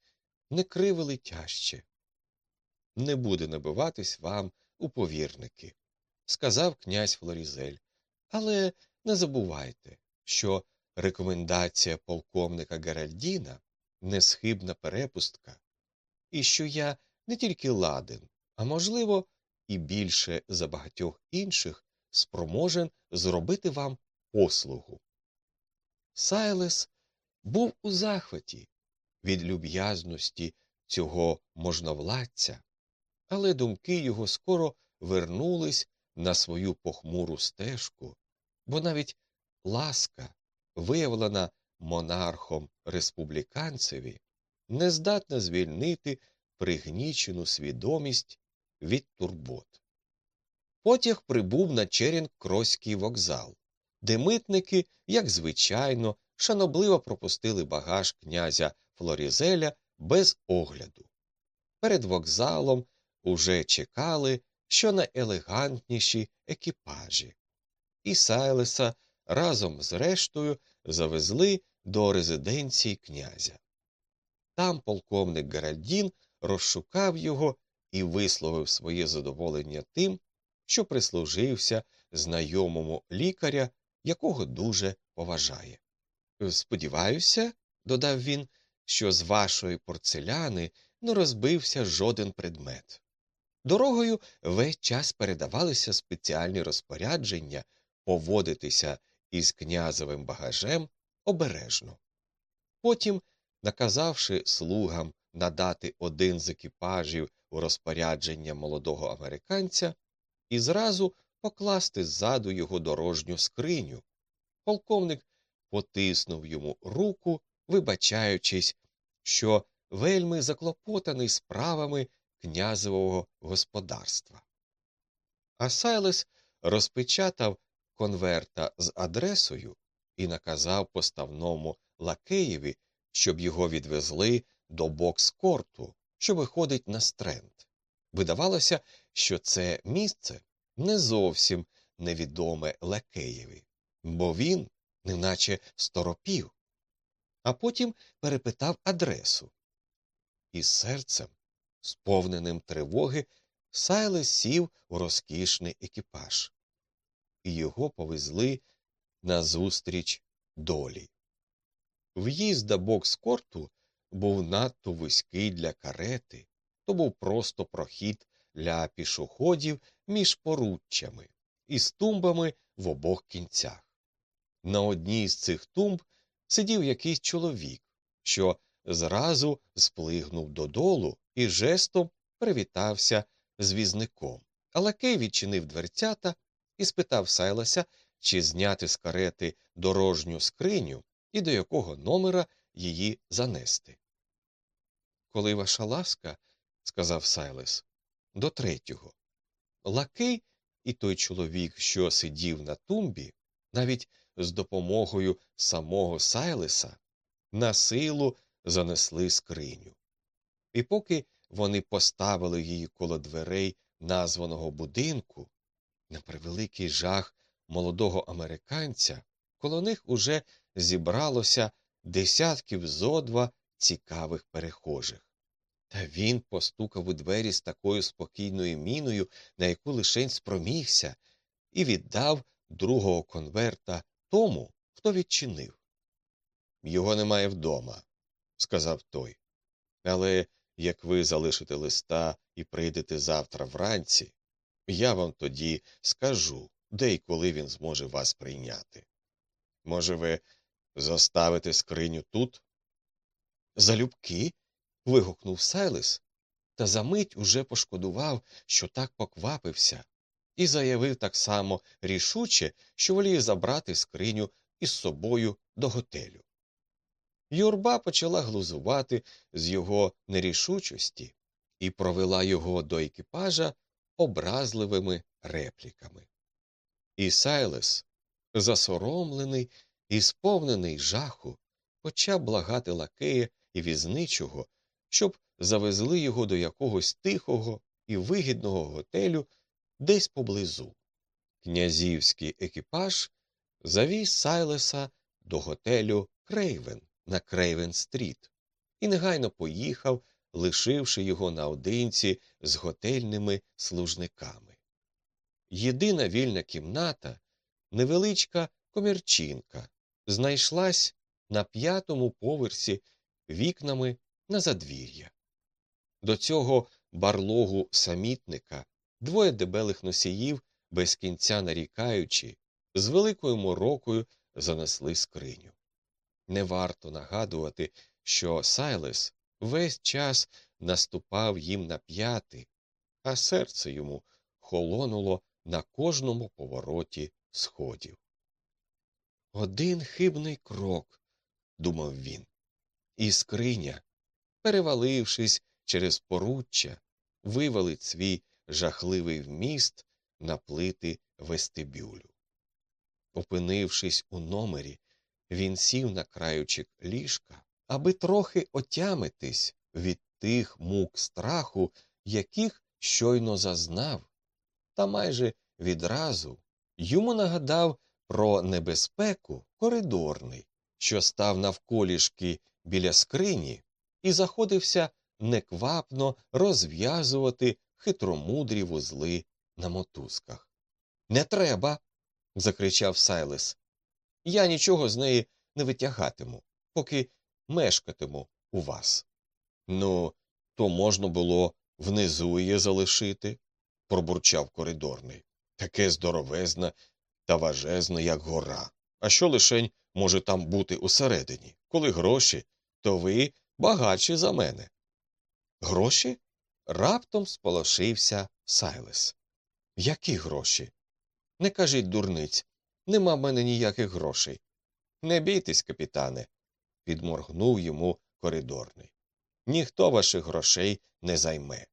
не кривили тяжче. Не буде набиватись вам у повірники, сказав князь Флорізель. Але не забувайте, що рекомендація полковника Геральдіна несхибна перепустка, і що я не тільки ладен, а можливо, і більше за багатьох інших спроможен зробити вам послугу. Сайлес був у захваті від люб'язності цього можновладця, але думки його скоро вернулись на свою похмуру стежку, бо навіть ласка, виявлена монархом республіканцеві, не здатна звільнити пригнічену свідомість від турбот. Потяг прибув на черінг Кроський вокзал, де митники, як звичайно, шанобливо пропустили багаж князя Флорізеля без огляду. Перед вокзалом уже чекали що найелегантніші екіпажі, і Сайлеса разом з рештою завезли до резиденції князя. Там полковник Геральдін розшукав його і висловив своє задоволення тим, що прислужився знайомому лікаря, якого дуже поважає. Сподіваюся, додав він, що з вашої порцеляни не розбився жоден предмет. Дорогою весь час передавалися спеціальні розпорядження поводитися із князевим багажем обережно. Потім, наказавши слугам надати один з екіпажів у розпорядження молодого американця і зразу покласти ззаду його дорожню скриню, полковник потиснув йому руку, вибачаючись, що вельми заклопотаний справами князевого господарства. А Сайлес розпечатав конверта з адресою і наказав поставному лакеєві, щоб його відвезли до бокс-корту, що виходить на стренд. Видавалося, що це місце не зовсім невідоме лакеєві, бо він неначе сторопів, а потім перепитав адресу. І серцем, сповненим тривоги, Сайлес сів у розкішний екіпаж, і його повезли назустріч долі. В'їзд до бокс-корту був надто вузький для карети, то був просто прохід для пішоходів між поруччями із тумбами в обох кінцях. На одній з цих тумб сидів якийсь чоловік, що зразу сплигнув додолу і жестом привітався з візником. А лакей відчинив дверцята і спитав Сайлася, чи зняти з карети дорожню скриню і до якого номера її занести. Коли ваша ласка, сказав Сайлес, до третього. Лакей і той чоловік, що сидів на тумбі, навіть з допомогою самого Сайлеса, на силу занесли скриню. І поки вони поставили її коло дверей названого будинку, на превеликий жах молодого американця, коло них уже зібралося десятків зо два цікавих перехожих. Та він постукав у двері з такою спокійною міною, на яку лишень спромігся, і віддав другого конверта тому, хто відчинив. Його немає вдома, сказав той. Але як ви залишите листа і прийдете завтра вранці, я вам тоді скажу, де і коли він зможе вас прийняти. Може, ви заставите скриню тут? Залюбки. Вигукнув Сайлес, та за мить уже пошкодував, що так поквапився, і заявив так само рішуче, що воліє забрати скриню із собою до готелю. Юрба почала глузувати з його нерішучості і провела його до екіпажа образливими репліками. І Сайлес, засоромлений і сповнений жаху, почав благати лакея і візничого, щоб завезли його до якогось тихого і вигідного готелю десь поблизу. Князівський екіпаж завіз Сайлеса до готелю Крейвен на Крейвен стріт і негайно поїхав, лишивши його наодинці з готельними служниками. Єдина вільна кімната, невеличка комірчинка, знайшлась на п'ятому поверсі вікнами на задвір'я. До цього барлогу самітника двоє дебелих носіїв, без кінця нарікаючи, з великою морокою занесли скриню. Не варто нагадувати, що Сайлес весь час наступав їм на п'яти, а серце йому холонуло на кожному повороті сходів. Один хибний крок, думав він, і скриня, перевалившись через поруччя, вивалить свій жахливий вміст на плити вестибюлю. Опинившись у номері, він сів на краючик ліжка, аби трохи отямитись від тих мук страху, яких щойно зазнав, та майже відразу йому нагадав про небезпеку коридорний, що став навколішки біля скрині, і заходився неквапно розв'язувати хитромудрі вузли на мотузках. Не треба. закричав Сайлес. Я нічого з неї не витягатиму, поки мешкатиму у вас. Ну, то можна було внизу її залишити, пробурчав коридорний. Таке здоровезне та важезне, як гора. А що лишень може там бути усередині? Коли гроші, то ви багатші за мене. Гроші? Раптом сполошився Сайлес. Які гроші? Не кажіть дурниць, нема в мене ніяких грошей. Не бійтесь, капітане, підморгнув йому коридорний. Ніхто ваших грошей не займе.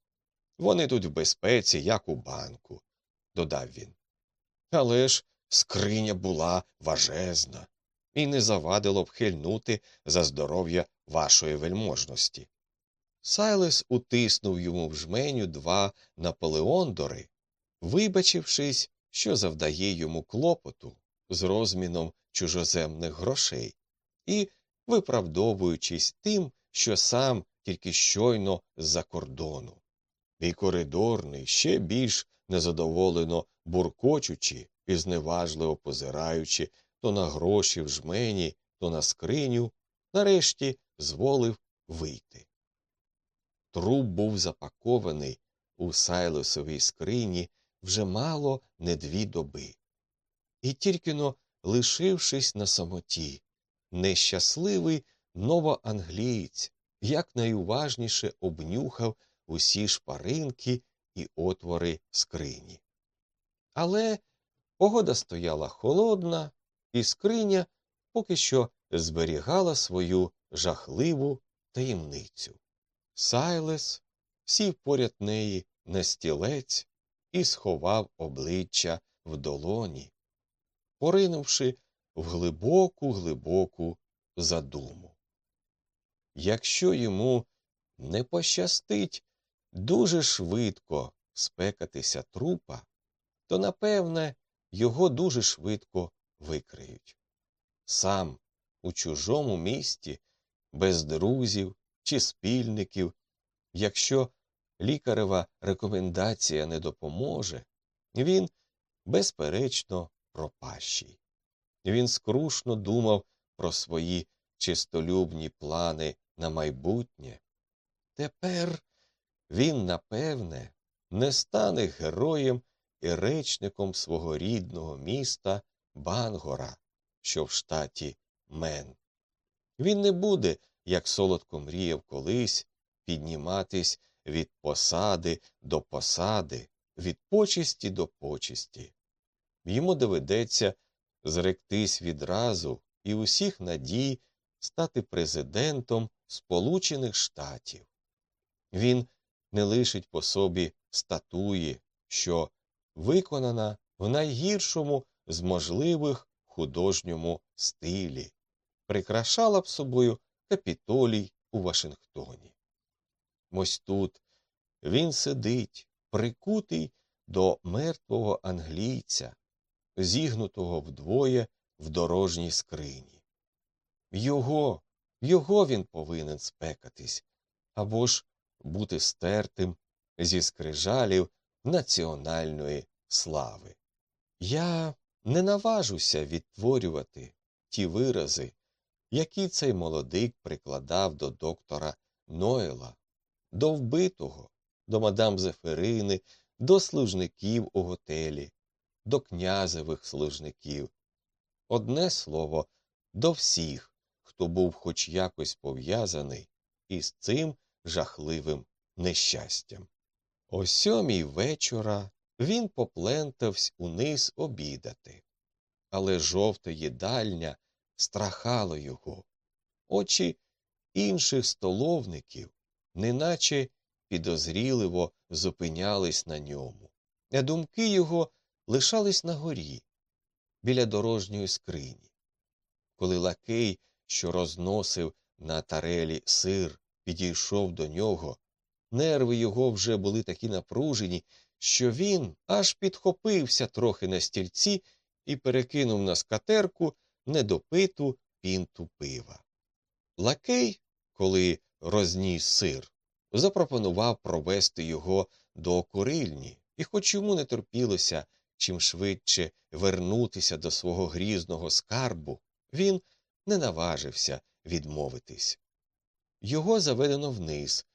Вони тут в безпеці, як у банку, додав він. Але ж скриня була важезна і не завадило б хильнути за здоров'я вашої вельможності. Сайлес утиснув йому в жменю два наполеондори, вибачившись, що завдає йому клопоту з розміном чужоземних грошей, і виправдовуючись тим, що сам тільки щойно з-за кордону. І коридорний, ще більш незадоволено буркочучи і зневажливо позираючи то на гроші в жмені, то на скриню, нарешті зволив вийти. Труп був запакований у сайлосовій скрині вже мало не дві доби. І тільки но, лишившись на самоті, нещасливий новоанглієць якнайуважніше обнюхав усі шпаринки і отвори скрині. Але погода стояла холодна, і скриня поки що зберігала свою жахливу таємницю. Сайлес сів поряд неї на стілець і сховав обличчя в долоні, поринувши в глибоку глибоку задуму. Якщо йому не пощастить дуже швидко спекатися трупа, то, напевне, його дуже швидко викриють. Сам у чужому місті без друзів чи спільників. Якщо лікарева рекомендація не допоможе, він, безперечно, пропащий. Він скрушно думав про свої чистолюбні плани на майбутнє. Тепер він, напевне, не стане героєм і речником свого рідного міста Бангора, що в штаті Мен. Він не буде, як солодко мріяв колись, підніматись від посади до посади, від почесті до почесті. Йому доведеться зректись відразу і усіх надій стати президентом Сполучених Штатів. Він не лишить по собі статуї, що виконана в найгіршому з можливих художньому стилі, прикрашала б собою капітолій у Вашингтоні. Ось тут він сидить, прикутий до мертвого англійця, зігнутого вдвоє в дорожній скрині. Його, його він повинен спекатись, або ж бути стертим зі скрижалів національної слави. Я не наважуся відтворювати ті вирази, які цей молодик прикладав до доктора Ноела, до вбитого, до мадам Зеферини, до служників у готелі, до князевих служників. Одне слово, до всіх, хто був хоч якось пов'язаний із цим жахливим нещастям. О сьомій вечора він поплентавсь униз обідати, але жовта їдальня страхало його. Очі інших столовників, неначе підозріливо зупинялись на ньому, а думки його лишались на горі, біля дорожньої скрині. Коли лакей, що розносив на тарелі сир, підійшов до нього, нерви його вже були такі напружені, що він аж підхопився трохи на стільці і перекинув на скатерку недопиту пінту пива. Лакей, коли розніс сир, запропонував провести його до курильні, і, хоч йому не терпілося чим швидше вернутися до свого грізного скарбу, він не наважився відмовитись. Його заведено вниз,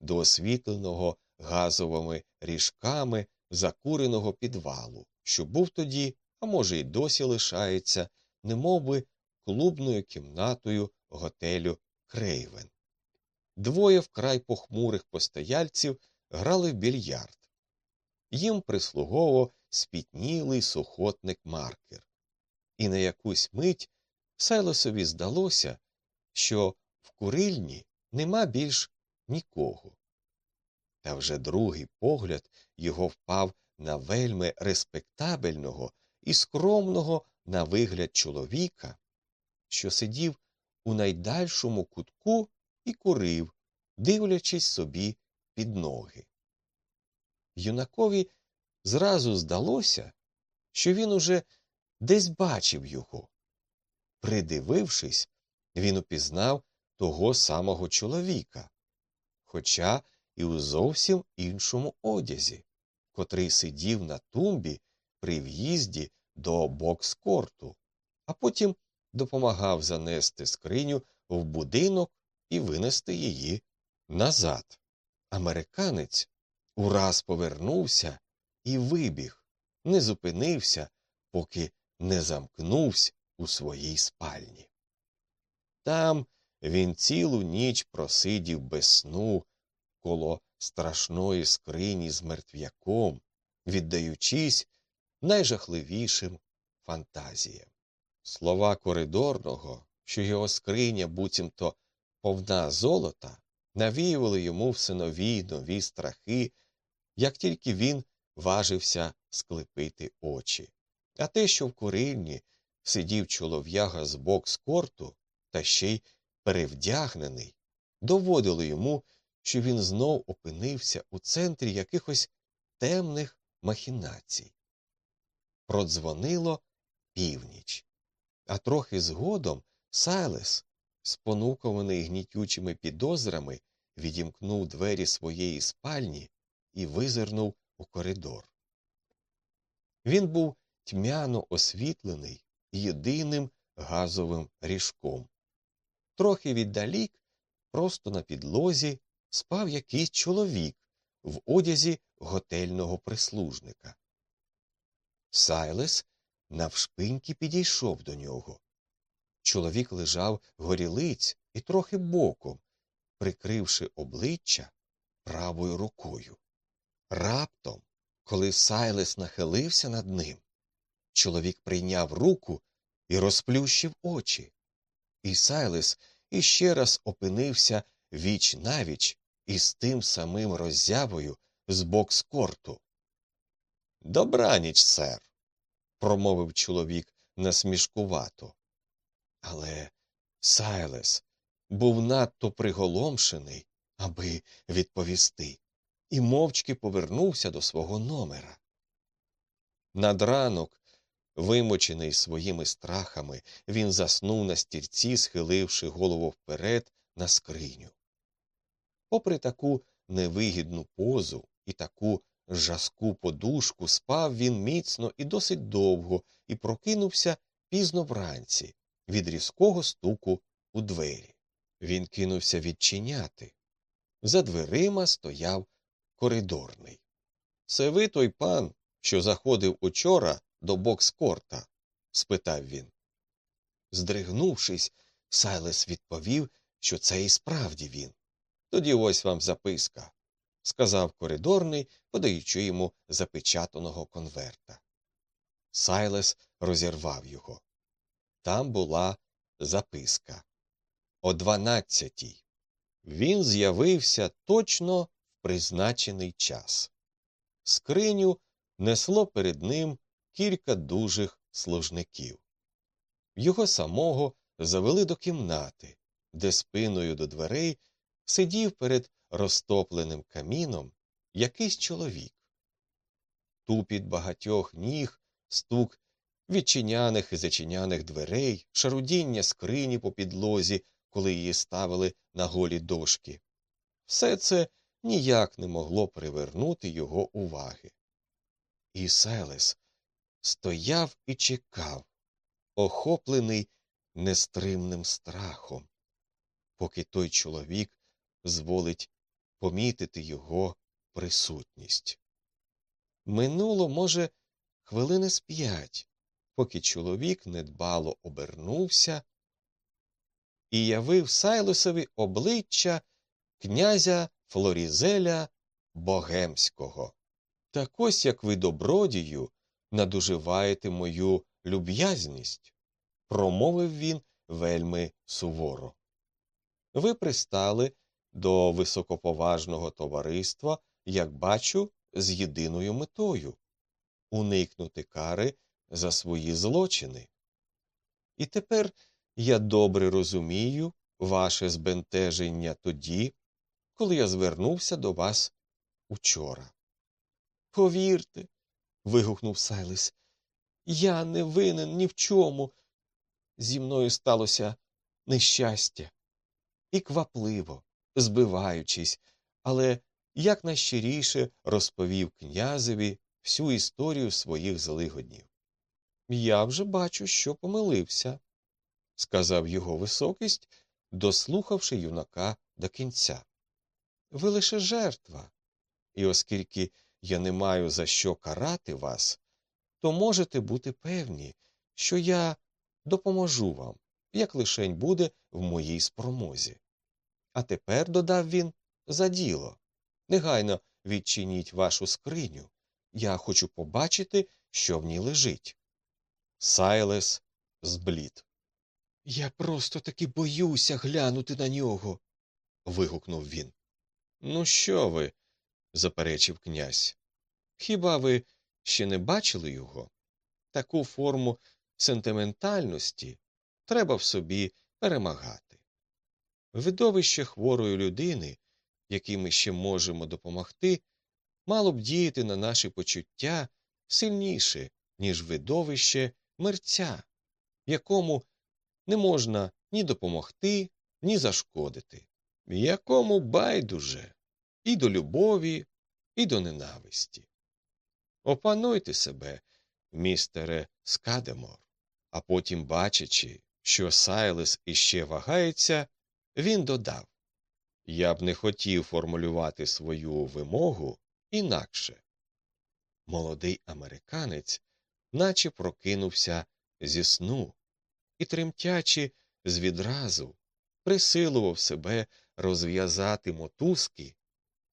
до освітленого газовими ріжками закуреного підвалу, що був тоді, а може, й досі лишається, немовби клубною кімнатою готелю Крейвен. Двоє вкрай похмурих постояльців грали в більярд. Їм прислуговував спітнілий сухотник маркер. І на якусь мить Сайлосові здалося, що в курильні нема більш нікого. Та вже другий погляд його впав на вельми респектабельного і скромного на вигляд чоловіка, що сидів у найдальшому кутку і курив, дивлячись собі під ноги. Юнакові зразу здалося, що він уже десь бачив його. Придивившись, він упізнав того самого чоловіка, хоча і у зовсім іншому одязі, котрий сидів на тумбі при в'їзді до бокскорту, а потім допомагав занести скриню в будинок і винести її назад. Американець ураз повернувся і вибіг, не зупинився, поки не замкнувся у своїй спальні. Там він цілу ніч просидів без сну коло страшної скрині з мертв'яком, віддаючись найжахливішим фантазіям. Слова коридорного, що його скриня буцімто повна золота, навіювали йому все нові нові страхи, як тільки він важився склепити очі. А те, що в курильні сидів чолов'яга з бок з корту, та ще й перевдягнений, доводило йому, що він знов опинився у центрі якихось темних махінацій. Продзвонило північ, а трохи згодом Сайлес спонукований гнітючими підозрами, відімкнув двері своєї спальні і визирнув у коридор. Він був тьмяно освітлений єдиним газовим ріжком. Трохи віддалік, просто на підлозі, спав якийсь чоловік в одязі готельного прислужника. Сайлес навшпиньки підійшов до нього. Чоловік лежав горілиць і трохи боком, прикривши обличчя правою рукою. Раптом, коли Сайлес нахилився над ним, чоловік прийняв руку і розплющив очі. І Сайлес іще раз опинився віч навіч із тим самим роззявою з бокскорту. Добраніч, сер, промовив чоловік насмішкувато. Але Сайлес був надто приголомшений, аби відповісти, і мовчки повернувся до свого номера. Над ранок, вимочений своїми страхами, він заснув на стільці, схиливши голову вперед на скриню. Попри таку невигідну позу і таку жаску подушку, спав він міцно і досить довго і прокинувся пізно вранці від різкого стуку у двері. Він кинувся відчиняти. За дверима стояв коридорний. Це ви той пан, що заходив учора до бокскорта? спитав він. Здригнувшись, Сайлес відповів, що це і справді він. Тоді ось вам записка, сказав коридорний, подаючи йому запечатаного конверта. Сайлес розірвав його. Там була записка. О дванадцятій. Він з'явився точно в призначений час. Скриню несло перед ним кілька дужих служників. Його самого завели до кімнати, де спиною до дверей сидів перед розтопленим каміном якийсь чоловік. Тупіт багатьох ніг, стук відчиняних і зачиняних дверей, шарудіння скрині по підлозі, коли її ставили на голі дошки. Все це ніяк не могло привернути його уваги. І Селес стояв і чекав, охоплений нестримним страхом, поки той чоловік зволить помітити його присутність. Минуло, може, хвилини з п'ять, поки чоловік недбало обернувся і явив Сайлосові обличчя князя Флорізеля Богемського. Так ось як ви добродію надуживаєте мою люб'язність, промовив він вельми суворо. Ви пристали до високоповажного товариства, як бачу, з єдиною метою уникнути кари за свої злочини. І тепер я добре розумію ваше збентеження тоді, коли я звернувся до вас учора. Повірте, вигукнув Сайлес, я не винен ні в чому. Зі мною сталося нещастя. І квапливо, збиваючись, але якнайщиріше розповів князеві всю історію своїх злигоднів. Я вже бачу, що помилився, сказав його високість, дослухавши юнака до кінця. Ви лише жертва, і оскільки я не маю за що карати вас, то можете бути певні, що я допоможу вам, як лишень буде в моїй спромозі. А тепер, додав він, за діло. Негайно відчиніть вашу скриню. Я хочу побачити, що в ній лежить. Сайлес зблід. Я просто таки боюся глянути на нього. вигукнув він. Ну, що ви? заперечив князь. Хіба ви ще не бачили його? Таку форму сентиментальності треба в собі перемагати. Видовище хворої людини, якій ми ще можемо допомогти, мало б діяти на наші почуття сильніше, ніж видовище мерця, якому не можна ні допомогти, ні зашкодити. Якому байдуже і до любові, і до ненависті. Опануйте себе, містере Скадемор, а потім, бачачи, що Сайлес іще вагається, він додав Я б не хотів формулювати свою вимогу інакше. Молодий американець наче прокинувся зі сну і, тремтячи з відразу, присилував себе розв'язати мотузки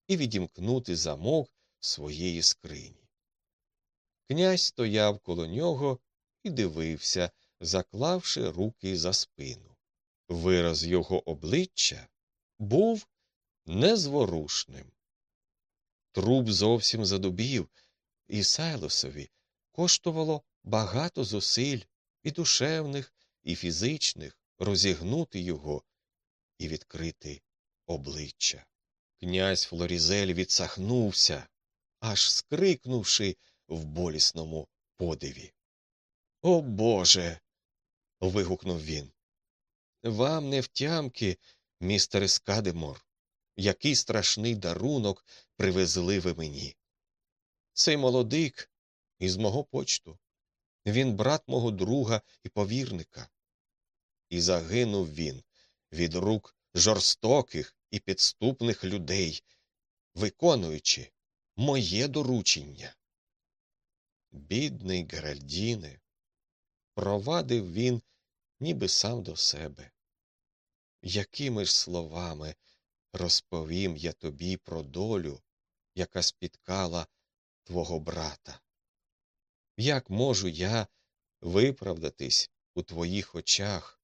і відімкнути замок своєї скрині. Князь стояв коло нього і дивився, заклавши руки за спину. Вираз його обличчя був незворушним. Труп зовсім задубів, і Сайлосові коштувало багато зусиль і душевних, і фізичних розігнути його і відкрити обличчя. Князь Флорізель відсахнувся, аж скрикнувши в болісному подиві. О Боже. вигукнув він. Вам не втямки, містер Скадемор, який страшний дарунок привезли ви мені. Цей молодик із мого почту. Він брат мого друга і повірника. І загинув він від рук жорстоких і підступних людей, виконуючи моє доручення. Бідний Геральдіне, провадив він ніби сам до себе. Якими ж словами розповім я тобі про долю, яка спіткала твого брата? Як можу я виправдатись у твоїх очах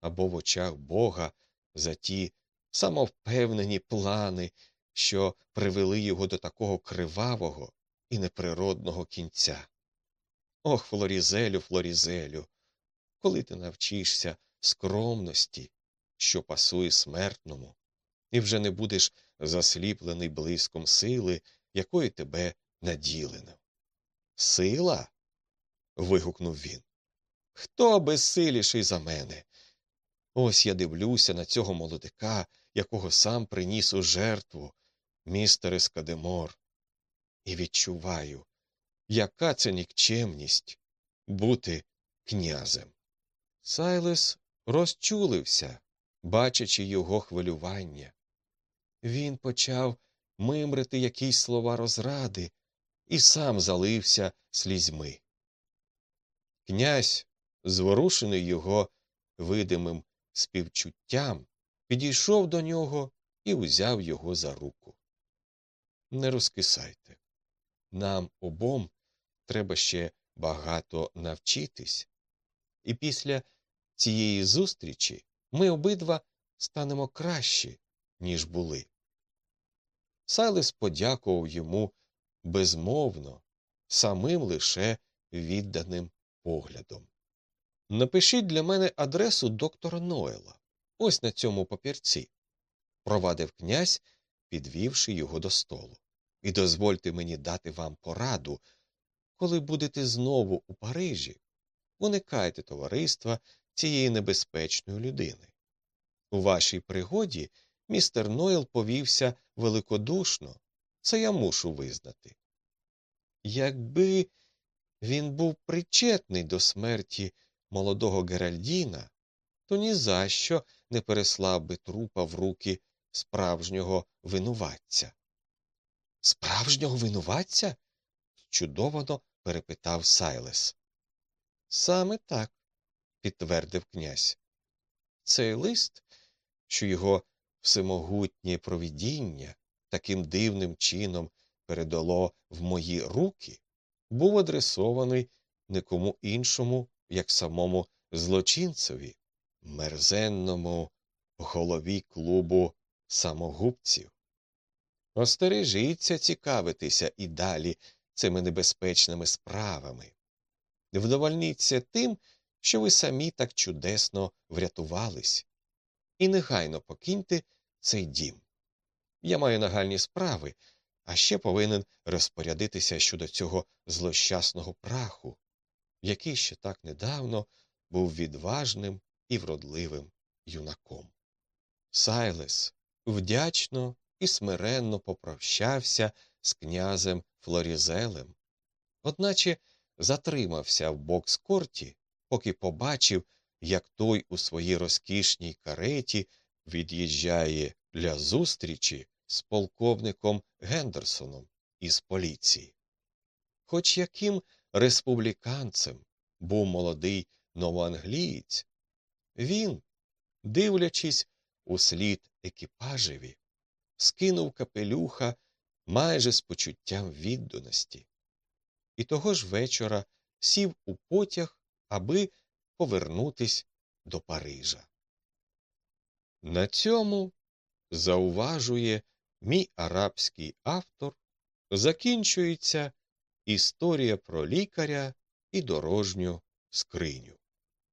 або в очах Бога за ті самовпевнені плани, що привели його до такого кривавого і неприродного кінця? Ох, Флорізелю, Флорізелю, коли ти навчишся скромності, що пасує смертному, і вже не будеш засліплений блиском сили, якої тебе наділено. Сила? вигукнув він. Хто безсиліший за мене? Ось я дивлюся на цього молодика, якого сам приніс у жертву, містер Ескадемор, і відчуваю, яка це нікчемність бути князем. Сайлес розчулився, бачачи його хвилювання. Він почав мимрити якісь слова розради і сам залився слізьми. Князь, зворушений його видимим співчуттям, підійшов до нього і узяв його за руку. Не розкисайте. Нам обом треба ще багато навчитись, і після цієї зустрічі ми обидва станемо кращі, ніж були. Сайлес подякував йому безмовно, самим лише відданим поглядом. Напишіть для мене адресу доктора Ноела, ось на цьому папірці, провадив князь, підвівши його до столу. І дозвольте мені дати вам пораду, коли будете знову у Парижі, уникайте товариства цієї небезпечної людини. У вашій пригоді містер Нойл повівся великодушно, це я мушу визнати. Якби він був причетний до смерті молодого Геральдіна, то ні за що не переслав би трупа в руки справжнього винуватця. Справжнього винуватця? чудовано перепитав Сайлес. Саме так, підтвердив князь. Цей лист, що його всемогутнє провідіння таким дивним чином передало в мої руки, був адресований не кому іншому, як самому злочинцеві, мерзенному голові клубу самогубців. Остережіться цікавитися і далі цими небезпечними справами. Вдовольніться тим, що ви самі так чудесно врятувались, і негайно покиньте цей дім. Я маю нагальні справи, а ще повинен розпорядитися щодо цього злощасного праху, який ще так недавно був відважним і вродливим юнаком. Сайлес вдячно і смиренно попрощався з князем Флорізелем, одначе затримався в бокс-корті, поки побачив, як той у своїй розкішній кареті від'їжджає для зустрічі з полковником Гендерсоном із поліції. Хоч яким республіканцем був молодий новоанглієць, він, дивлячись у слід екіпажеві, скинув капелюха майже з почуттям відданості, і того ж вечора сів у потяг, аби повернутись до Парижа. На цьому, зауважує мій арабський автор, закінчується історія про лікаря і дорожню скриню.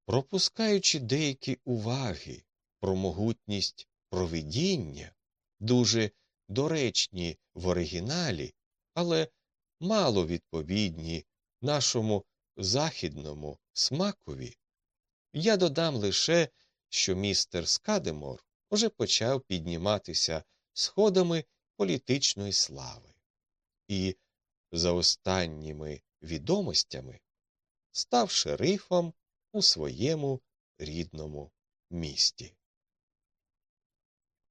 Пропускаючи деякі уваги про могутність провидіння, дуже доречні в оригіналі, але мало відповідні нашому західному смакові, я додам лише, що містер Скадемор уже почав підніматися сходами політичної слави, і, за останніми відомостями, став шерифом у своєму рідному місті.